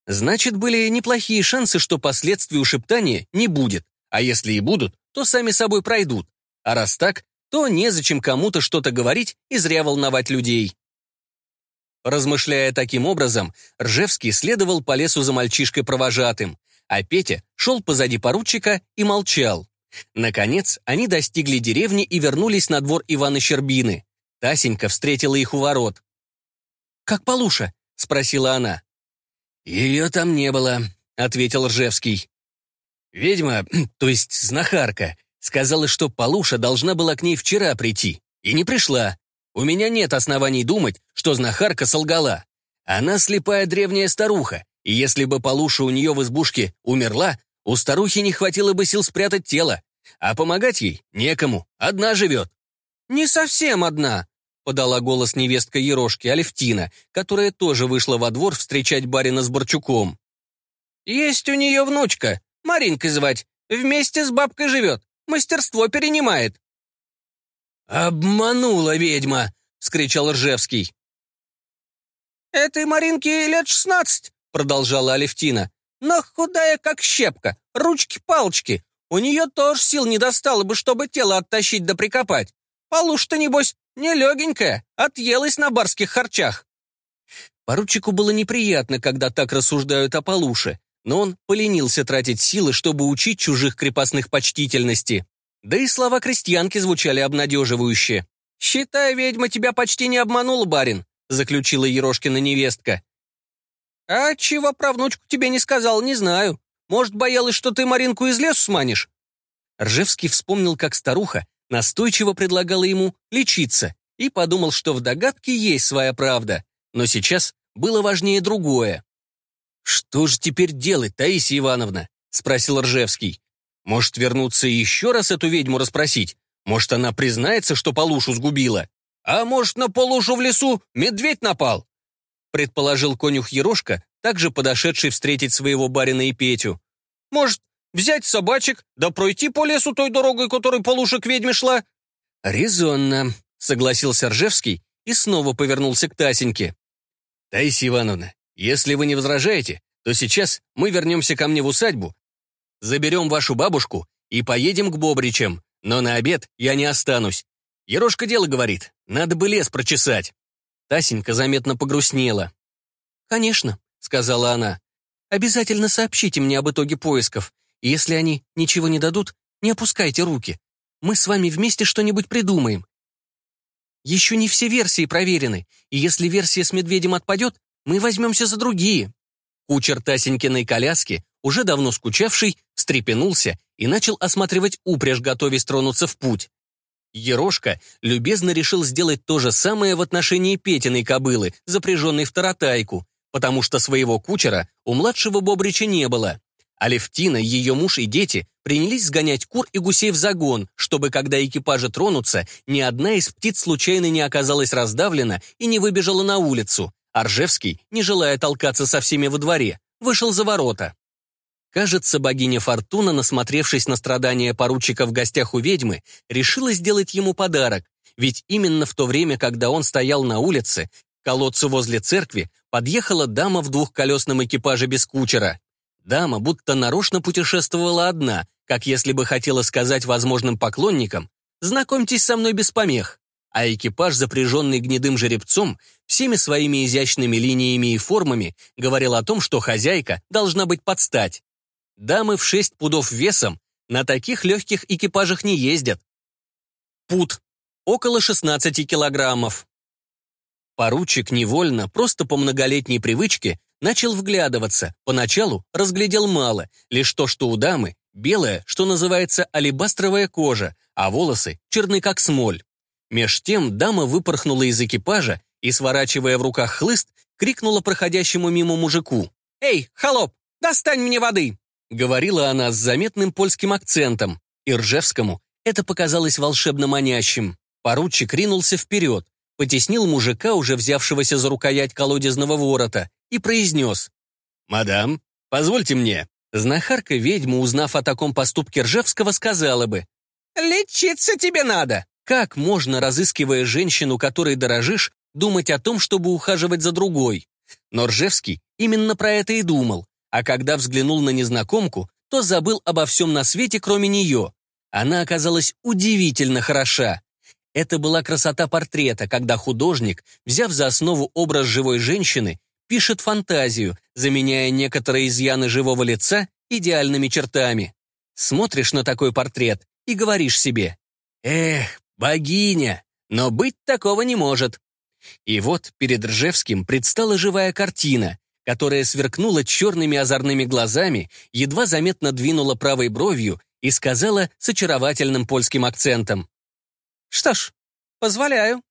Значит, были неплохие шансы, что последствий у шептания не будет, а если и будут, то сами собой пройдут. А раз так, то незачем кому-то что-то говорить и зря волновать людей. Размышляя таким образом, Ржевский следовал по лесу за мальчишкой-провожатым, а Петя шел позади поручика и молчал. Наконец, они достигли деревни и вернулись на двор Ивана Щербины. Тасенька встретила их у ворот. «Как Полуша?» — спросила она. «Ее там не было», — ответил Ржевский. «Ведьма, то есть знахарка, сказала, что Полуша должна была к ней вчера прийти, и не пришла. У меня нет оснований думать, что знахарка солгала. Она слепая древняя старуха, и если бы Полуша у нее в избушке умерла, у старухи не хватило бы сил спрятать тело, а помогать ей некому, одна живет. «Не совсем одна», — подала голос невестка Ерошки Алевтина, которая тоже вышла во двор встречать барина с Борчуком. «Есть у нее внучка, Маринкой звать, вместе с бабкой живет, мастерство перенимает». «Обманула ведьма!» — скричал Ржевский. «Этой Маринке лет шестнадцать», — продолжала Алевтина. «Но худая, как щепка, ручки-палочки. У нее тоже сил не достало бы, чтобы тело оттащить да прикопать. Полуш-то, небось, не легенькая, отъелась на барских харчах». Поручику было неприятно, когда так рассуждают о Полуше, но он поленился тратить силы, чтобы учить чужих крепостных почтительности. Да и слова крестьянки звучали обнадеживающе. «Считай, ведьма тебя почти не обманула, барин», заключила Ерошкина невестка. «А чего про внучку тебе не сказал, не знаю. Может, боялась, что ты Маринку из лесу сманишь?» Ржевский вспомнил, как старуха настойчиво предлагала ему лечиться и подумал, что в догадке есть своя правда. Но сейчас было важнее другое. «Что же теперь делать, Таисия Ивановна?» — спросил Ржевский. Может, вернуться и еще раз эту ведьму расспросить? Может, она признается, что Полушу сгубила? А может, на Полушу в лесу медведь напал? Предположил конюх Ерошка, также подошедший встретить своего барина и Петю. Может, взять собачек, да пройти по лесу той дорогой, которой Полуша к ведьме шла? Резонно, согласился Ржевский и снова повернулся к Тасеньке. Таисия Ивановна, если вы не возражаете, то сейчас мы вернемся ко мне в усадьбу, Заберем вашу бабушку и поедем к Бобричам, но на обед я не останусь. Ерошка дело говорит, надо бы лес прочесать». Тасенька заметно погрустнела. «Конечно», — сказала она. «Обязательно сообщите мне об итоге поисков. Если они ничего не дадут, не опускайте руки. Мы с вами вместе что-нибудь придумаем. Еще не все версии проверены, и если версия с медведем отпадет, мы возьмемся за другие». Кучер Тасенькиной коляски уже давно скучавший, встрепенулся и начал осматривать упряжь, готовясь тронуться в путь. Ерошка любезно решил сделать то же самое в отношении Петиной кобылы, запряженной в таратайку, потому что своего кучера у младшего Бобрича не было. А Левтина, ее муж и дети принялись сгонять кур и гусей в загон, чтобы, когда экипажи тронутся, ни одна из птиц случайно не оказалась раздавлена и не выбежала на улицу. Аржевский, не желая толкаться со всеми во дворе, вышел за ворота. Кажется, богиня Фортуна, насмотревшись на страдания поручика в гостях у ведьмы, решила сделать ему подарок, ведь именно в то время, когда он стоял на улице, к колодцу возле церкви, подъехала дама в двухколесном экипаже без кучера. Дама будто нарочно путешествовала одна, как если бы хотела сказать возможным поклонникам «Знакомьтесь со мной без помех». А экипаж, запряженный гнедым жеребцом, всеми своими изящными линиями и формами, говорил о том, что хозяйка должна быть под стать. Дамы в шесть пудов весом на таких легких экипажах не ездят. Пуд. Около 16 килограммов. Поручик невольно, просто по многолетней привычке, начал вглядываться. Поначалу разглядел мало, лишь то, что у дамы белая, что называется алебастровая кожа, а волосы черны как смоль. Меж тем дама выпорхнула из экипажа и, сворачивая в руках хлыст, крикнула проходящему мимо мужику. «Эй, холоп, достань мне воды!» Говорила она с заметным польским акцентом, и Ржевскому это показалось волшебно манящим. Поручик ринулся вперед, потеснил мужика, уже взявшегося за рукоять колодезного ворота, и произнес. «Мадам, позвольте мне, Знахарка-ведьма, узнав о таком поступке Ржевского, сказала бы, «Лечиться тебе надо!» Как можно, разыскивая женщину, которой дорожишь, думать о том, чтобы ухаживать за другой? Но Ржевский именно про это и думал, а когда взглянул на незнакомку, то забыл обо всем на свете, кроме нее. Она оказалась удивительно хороша. Это была красота портрета, когда художник, взяв за основу образ живой женщины, пишет фантазию, заменяя некоторые изъяны живого лица идеальными чертами. Смотришь на такой портрет и говоришь себе «Эх, богиня, но быть такого не может». И вот перед Ржевским предстала живая картина, которая сверкнула черными озорными глазами, едва заметно двинула правой бровью и сказала с очаровательным польским акцентом. Что ж, позволяю.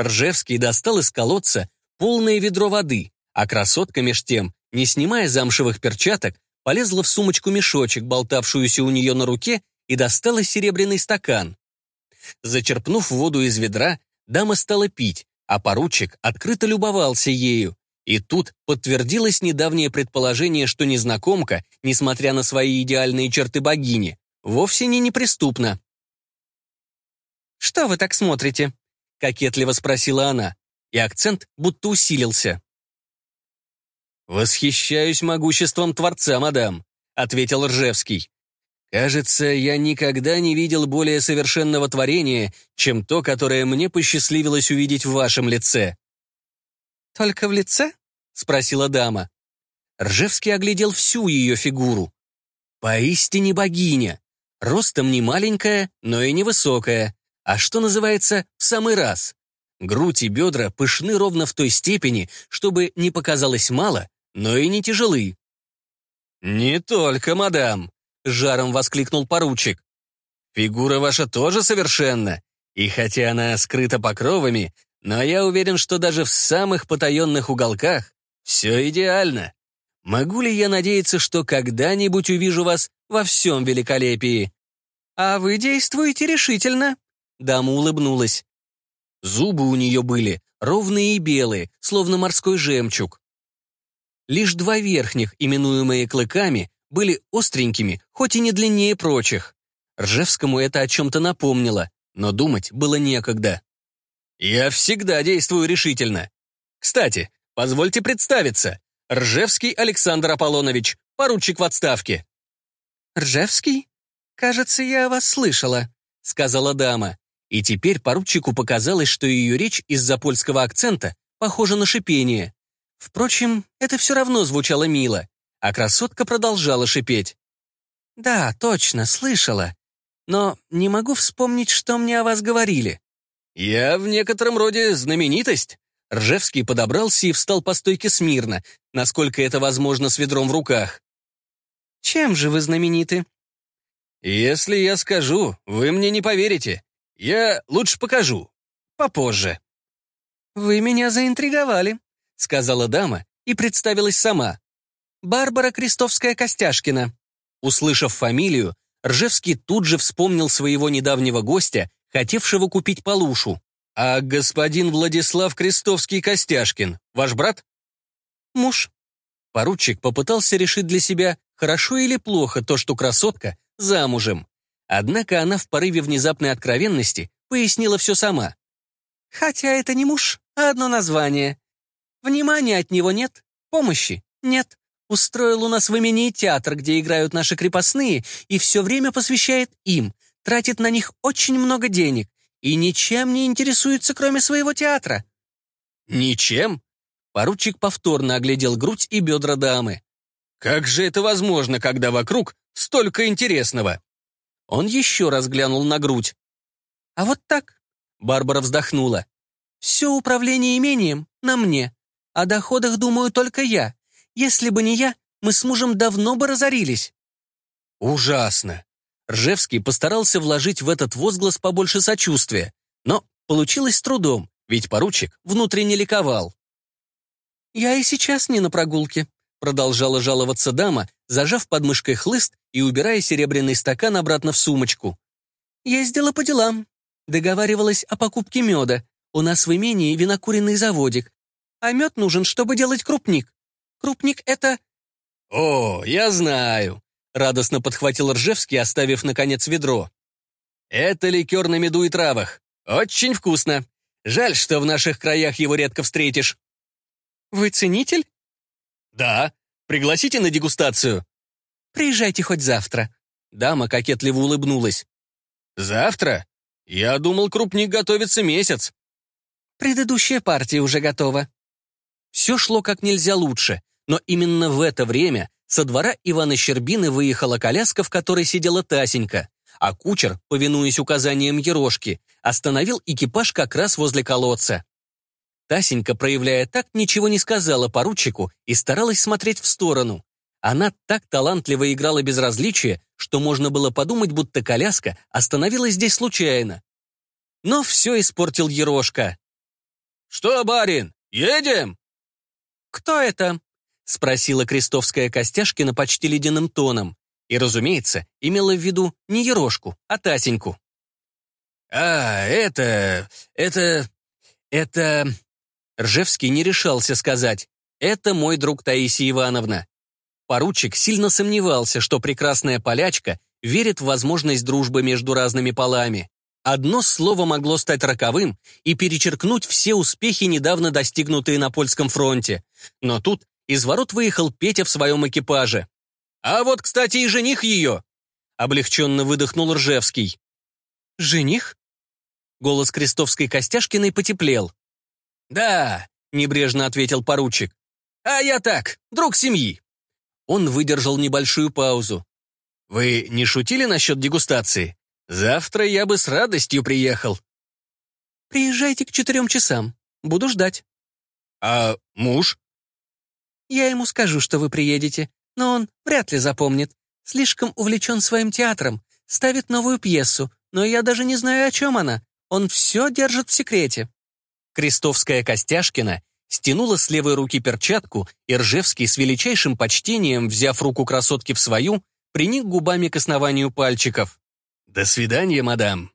Ржевский достал из колодца полное ведро воды, а красотка меж тем, не снимая замшевых перчаток, полезла в сумочку мешочек, болтавшуюся у нее на руке, и достала серебряный стакан. Зачерпнув воду из ведра, дама стала пить, а поручик открыто любовался ею. И тут подтвердилось недавнее предположение, что незнакомка, несмотря на свои идеальные черты богини, вовсе не неприступна. «Что вы так смотрите?» — кокетливо спросила она, и акцент будто усилился. «Восхищаюсь могуществом Творца, мадам», — ответил Ржевский. «Кажется, я никогда не видел более совершенного творения, чем то, которое мне посчастливилось увидеть в вашем лице». «Только в лице?» — спросила дама. Ржевский оглядел всю ее фигуру. Поистине богиня. Ростом не маленькая, но и невысокая а что называется, в самый раз. Грудь и бедра пышны ровно в той степени, чтобы не показалось мало, но и не тяжелы. «Не только, мадам», — жаром воскликнул поручик. «Фигура ваша тоже совершенна, и хотя она скрыта покровами, но я уверен, что даже в самых потаенных уголках все идеально. Могу ли я надеяться, что когда-нибудь увижу вас во всем великолепии?» «А вы действуете решительно», Дама улыбнулась. Зубы у нее были ровные и белые, словно морской жемчуг. Лишь два верхних, именуемые клыками, были остренькими, хоть и не длиннее прочих. Ржевскому это о чем-то напомнило, но думать было некогда. «Я всегда действую решительно. Кстати, позвольте представиться. Ржевский Александр Аполлонович, поручик в отставке». «Ржевский? Кажется, я вас слышала», — сказала дама. И теперь поручику показалось, что ее речь из-за польского акцента похожа на шипение. Впрочем, это все равно звучало мило, а красотка продолжала шипеть. «Да, точно, слышала. Но не могу вспомнить, что мне о вас говорили». «Я в некотором роде знаменитость». Ржевский подобрался и встал по стойке смирно, насколько это возможно с ведром в руках. «Чем же вы знамениты?» «Если я скажу, вы мне не поверите. Я лучше покажу. Попозже». «Вы меня заинтриговали», — сказала дама и представилась сама. «Барбара Крестовская-Костяшкина». Услышав фамилию, Ржевский тут же вспомнил своего недавнего гостя, хотевшего купить полушу. «А господин Владислав Крестовский-Костяшкин, ваш брат?» «Муж». Поручик попытался решить для себя, хорошо или плохо то, что красотка замужем. Однако она в порыве внезапной откровенности пояснила все сама. «Хотя это не муж, а одно название. Внимания от него нет, помощи нет. Устроил у нас в имении театр, где играют наши крепостные, и все время посвящает им, тратит на них очень много денег и ничем не интересуется, кроме своего театра». «Ничем?» Поручик повторно оглядел грудь и бедра дамы. «Как же это возможно, когда вокруг столько интересного?» Он еще раз глянул на грудь. «А вот так?» Барбара вздохнула. «Все управление имением на мне. О доходах думаю только я. Если бы не я, мы с мужем давно бы разорились». «Ужасно!» Ржевский постарался вложить в этот возглас побольше сочувствия, но получилось с трудом, ведь поручик внутренне ликовал. «Я и сейчас не на прогулке», продолжала жаловаться дама, зажав под мышкой хлыст и убирая серебряный стакан обратно в сумочку. «Ездила по делам. Договаривалась о покупке меда. У нас в имении винокуренный заводик. А мед нужен, чтобы делать крупник. Крупник — это...» «О, я знаю», радостно подхватил Ржевский, оставив, наконец, ведро. «Это ликер на меду и травах. Очень вкусно. Жаль, что в наших краях его редко встретишь». «Вы ценитель?» «Да. Пригласите на дегустацию?» «Приезжайте хоть завтра». Дама кокетливо улыбнулась. «Завтра? Я думал, крупник готовится месяц». «Предыдущая партия уже готова». Все шло как нельзя лучше, но именно в это время со двора Ивана Щербины выехала коляска, в которой сидела Тасенька, а кучер, повинуясь указаниям Ерошки, остановил экипаж как раз возле колодца. Тасенька, проявляя так, ничего не сказала поручику и старалась смотреть в сторону. Она так талантливо играла безразличие, что можно было подумать, будто коляска остановилась здесь случайно. Но все испортил Ерошка. «Что, барин, едем?» «Кто это?» — спросила крестовская Костяшкина почти ледяным тоном. И, разумеется, имела в виду не Ерошку, а Тасеньку. «А, это... это... это...» Ржевский не решался сказать. «Это мой друг Таисия Ивановна». Поручик сильно сомневался, что прекрасная полячка верит в возможность дружбы между разными полами. Одно слово могло стать роковым и перечеркнуть все успехи, недавно достигнутые на польском фронте. Но тут из ворот выехал Петя в своем экипаже. «А вот, кстати, и жених ее!» Облегченно выдохнул Ржевский. «Жених?» Голос Крестовской Костяшкиной потеплел. «Да», — небрежно ответил поручик. «А я так, друг семьи». Он выдержал небольшую паузу. «Вы не шутили насчет дегустации? Завтра я бы с радостью приехал». «Приезжайте к четырем часам. Буду ждать». «А муж?» «Я ему скажу, что вы приедете, но он вряд ли запомнит. Слишком увлечен своим театром, ставит новую пьесу, но я даже не знаю, о чем она. Он все держит в секрете». Крестовская Костяшкина стянула с левой руки перчатку, и Ржевский с величайшим почтением, взяв руку красотки в свою, приник губами к основанию пальчиков. «До свидания, мадам».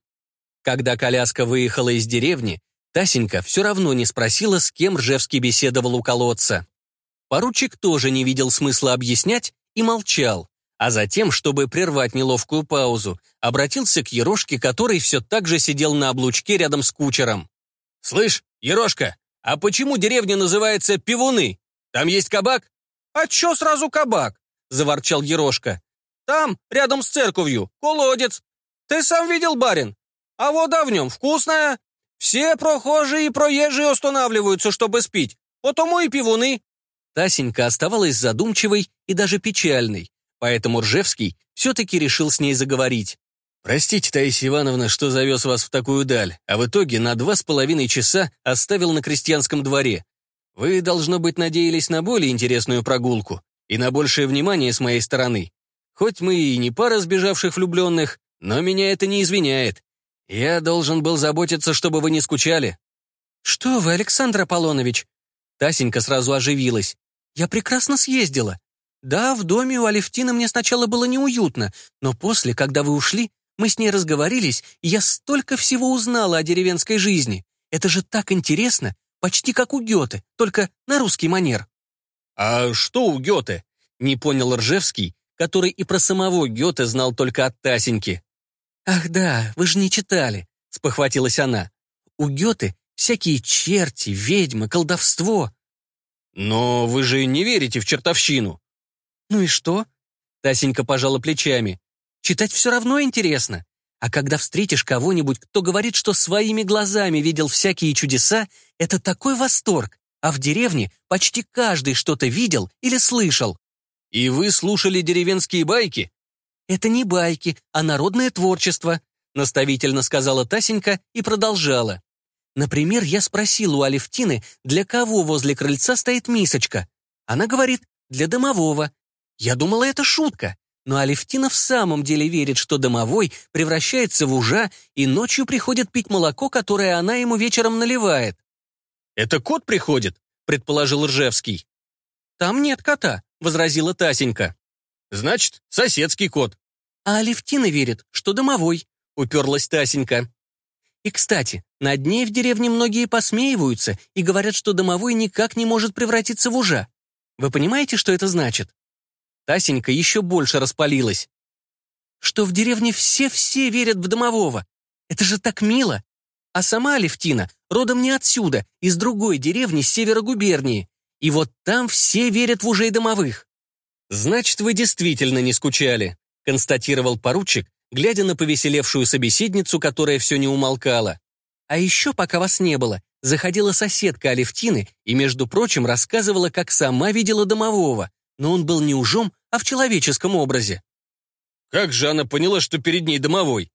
Когда коляска выехала из деревни, Тасенька все равно не спросила, с кем Ржевский беседовал у колодца. Поручик тоже не видел смысла объяснять и молчал, а затем, чтобы прервать неловкую паузу, обратился к Ерошке, который все так же сидел на облучке рядом с кучером. «Слышь, Ерошка, а почему деревня называется Пивуны? Там есть кабак?» «А чё сразу кабак?» — заворчал Ерошка. «Там, рядом с церковью, колодец. Ты сам видел, барин? А вода в нем вкусная. Все прохожие и проезжие останавливаются, чтобы спить. Потому и пивуны. Тасенька оставалась задумчивой и даже печальной, поэтому Ржевский все-таки решил с ней заговорить. «Простите, Таисия Ивановна, что завез вас в такую даль, а в итоге на два с половиной часа оставил на крестьянском дворе. Вы, должно быть, надеялись на более интересную прогулку и на большее внимание с моей стороны. Хоть мы и не пара сбежавших влюбленных, но меня это не извиняет. Я должен был заботиться, чтобы вы не скучали». «Что вы, Александр Аполлонович?» Тасенька сразу оживилась. Я прекрасно съездила. Да, в доме у Алевтины мне сначала было неуютно, но после, когда вы ушли, мы с ней разговорились, и я столько всего узнала о деревенской жизни. Это же так интересно, почти как у Гёте, только на русский манер». «А что у Гёте?» — не понял Ржевский, который и про самого Гёте знал только от Тасеньки. «Ах да, вы же не читали», — спохватилась она. «У Гёте всякие черти, ведьмы, колдовство. «Но вы же не верите в чертовщину». «Ну и что?» Тасенька пожала плечами. «Читать все равно интересно. А когда встретишь кого-нибудь, кто говорит, что своими глазами видел всякие чудеса, это такой восторг. А в деревне почти каждый что-то видел или слышал. И вы слушали деревенские байки? Это не байки, а народное творчество, наставительно сказала Тасенька и продолжала. Например, я спросил у Алевтины, для кого возле крыльца стоит мисочка. Она говорит, для домового. Я думала, это шутка. Но Алевтина в самом деле верит, что домовой превращается в ужа и ночью приходит пить молоко, которое она ему вечером наливает. «Это кот приходит?» — предположил Ржевский. «Там нет кота», — возразила Тасенька. «Значит, соседский кот». «А Алевтина верит, что домовой», — уперлась Тасенька. И, кстати, над ней в деревне многие посмеиваются и говорят, что домовой никак не может превратиться в ужа. Вы понимаете, что это значит?» Тасенька еще больше распалилась. Что в деревне все-все верят в домового. Это же так мило. А сама Алевтина родом не отсюда, из другой деревни с севера губернии. И вот там все верят в ужей домовых. «Значит, вы действительно не скучали», — констатировал поручик, глядя на повеселевшую собеседницу, которая все не умолкала. А еще, пока вас не было, заходила соседка Алевтины и, между прочим, рассказывала, как сама видела домового, но он был не ужом, а в человеческом образе. «Как же она поняла, что перед ней домовой?»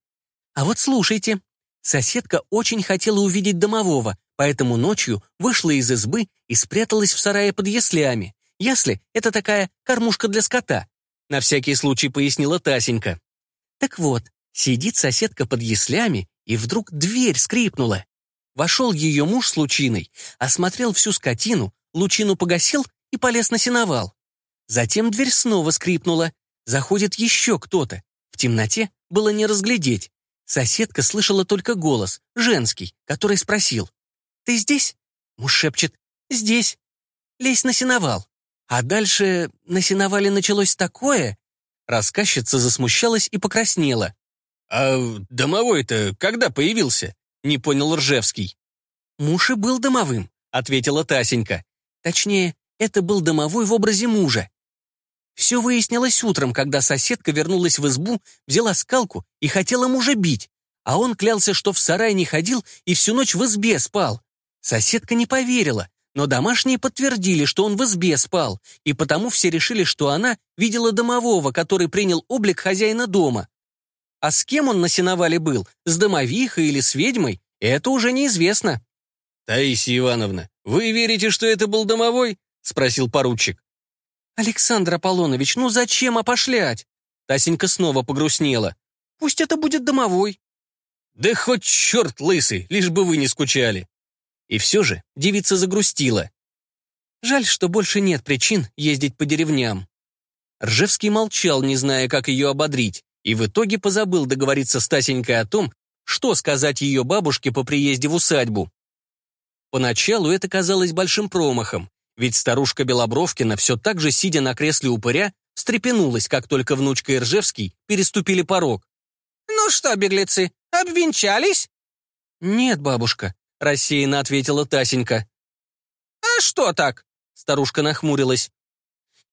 «А вот слушайте. Соседка очень хотела увидеть домового, поэтому ночью вышла из избы и спряталась в сарае под яслями. Ясли — это такая кормушка для скота. На всякий случай пояснила Тасенька. Так вот, сидит соседка под яслями, и вдруг дверь скрипнула. Вошел ее муж с лучиной, осмотрел всю скотину, лучину погасил и полез на сеновал. Затем дверь снова скрипнула. Заходит еще кто-то. В темноте было не разглядеть. Соседка слышала только голос, женский, который спросил. «Ты здесь?» Муж шепчет. «Здесь». «Лезь на сеновал». А дальше на сеновале началось такое... Рассказчица засмущалась и покраснела. «А домовой-то когда появился?» — не понял Ржевский. «Муж и был домовым», — ответила Тасенька. Точнее, это был домовой в образе мужа. Все выяснилось утром, когда соседка вернулась в избу, взяла скалку и хотела мужа бить, а он клялся, что в сарай не ходил и всю ночь в избе спал. Соседка не поверила, но домашние подтвердили, что он в избе спал, и потому все решили, что она видела домового, который принял облик хозяина дома. А с кем он на сеновале был, с домовихой или с ведьмой, это уже неизвестно. «Таисия Ивановна, вы верите, что это был домовой?» — спросил поручик. «Александр Аполлонович, ну зачем опошлять?» Тасенька снова погрустнела. «Пусть это будет домовой». «Да хоть черт лысый, лишь бы вы не скучали». И все же девица загрустила. Жаль, что больше нет причин ездить по деревням. Ржевский молчал, не зная, как ее ободрить, и в итоге позабыл договориться с Тасенькой о том, что сказать ее бабушке по приезде в усадьбу. Поначалу это казалось большим промахом, ведь старушка Белобровкина все так же, сидя на кресле упыря, встрепенулась, как только внучка и Ржевский переступили порог. «Ну что, беглецы, обвенчались?» «Нет, бабушка», — рассеянно ответила Тасенька. «А что так?» — старушка нахмурилась.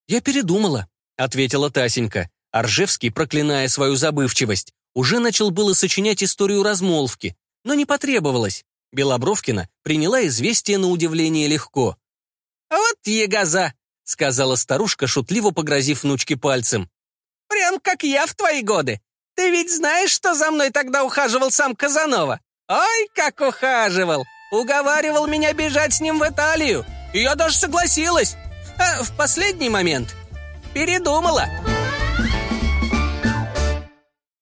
«Я передумала», — ответила Тасенька. Аржевский, проклиная свою забывчивость, уже начал было сочинять историю размолвки, но не потребовалось. Белобровкина приняла известие на удивление легко. «Вот егоза!» — сказала старушка, шутливо погрозив внучке пальцем. «Прям как я в твои годы. Ты ведь знаешь, что за мной тогда ухаживал сам Казанова? Ой, как ухаживал! Уговаривал меня бежать с ним в Италию. И я даже согласилась. А в последний момент передумала.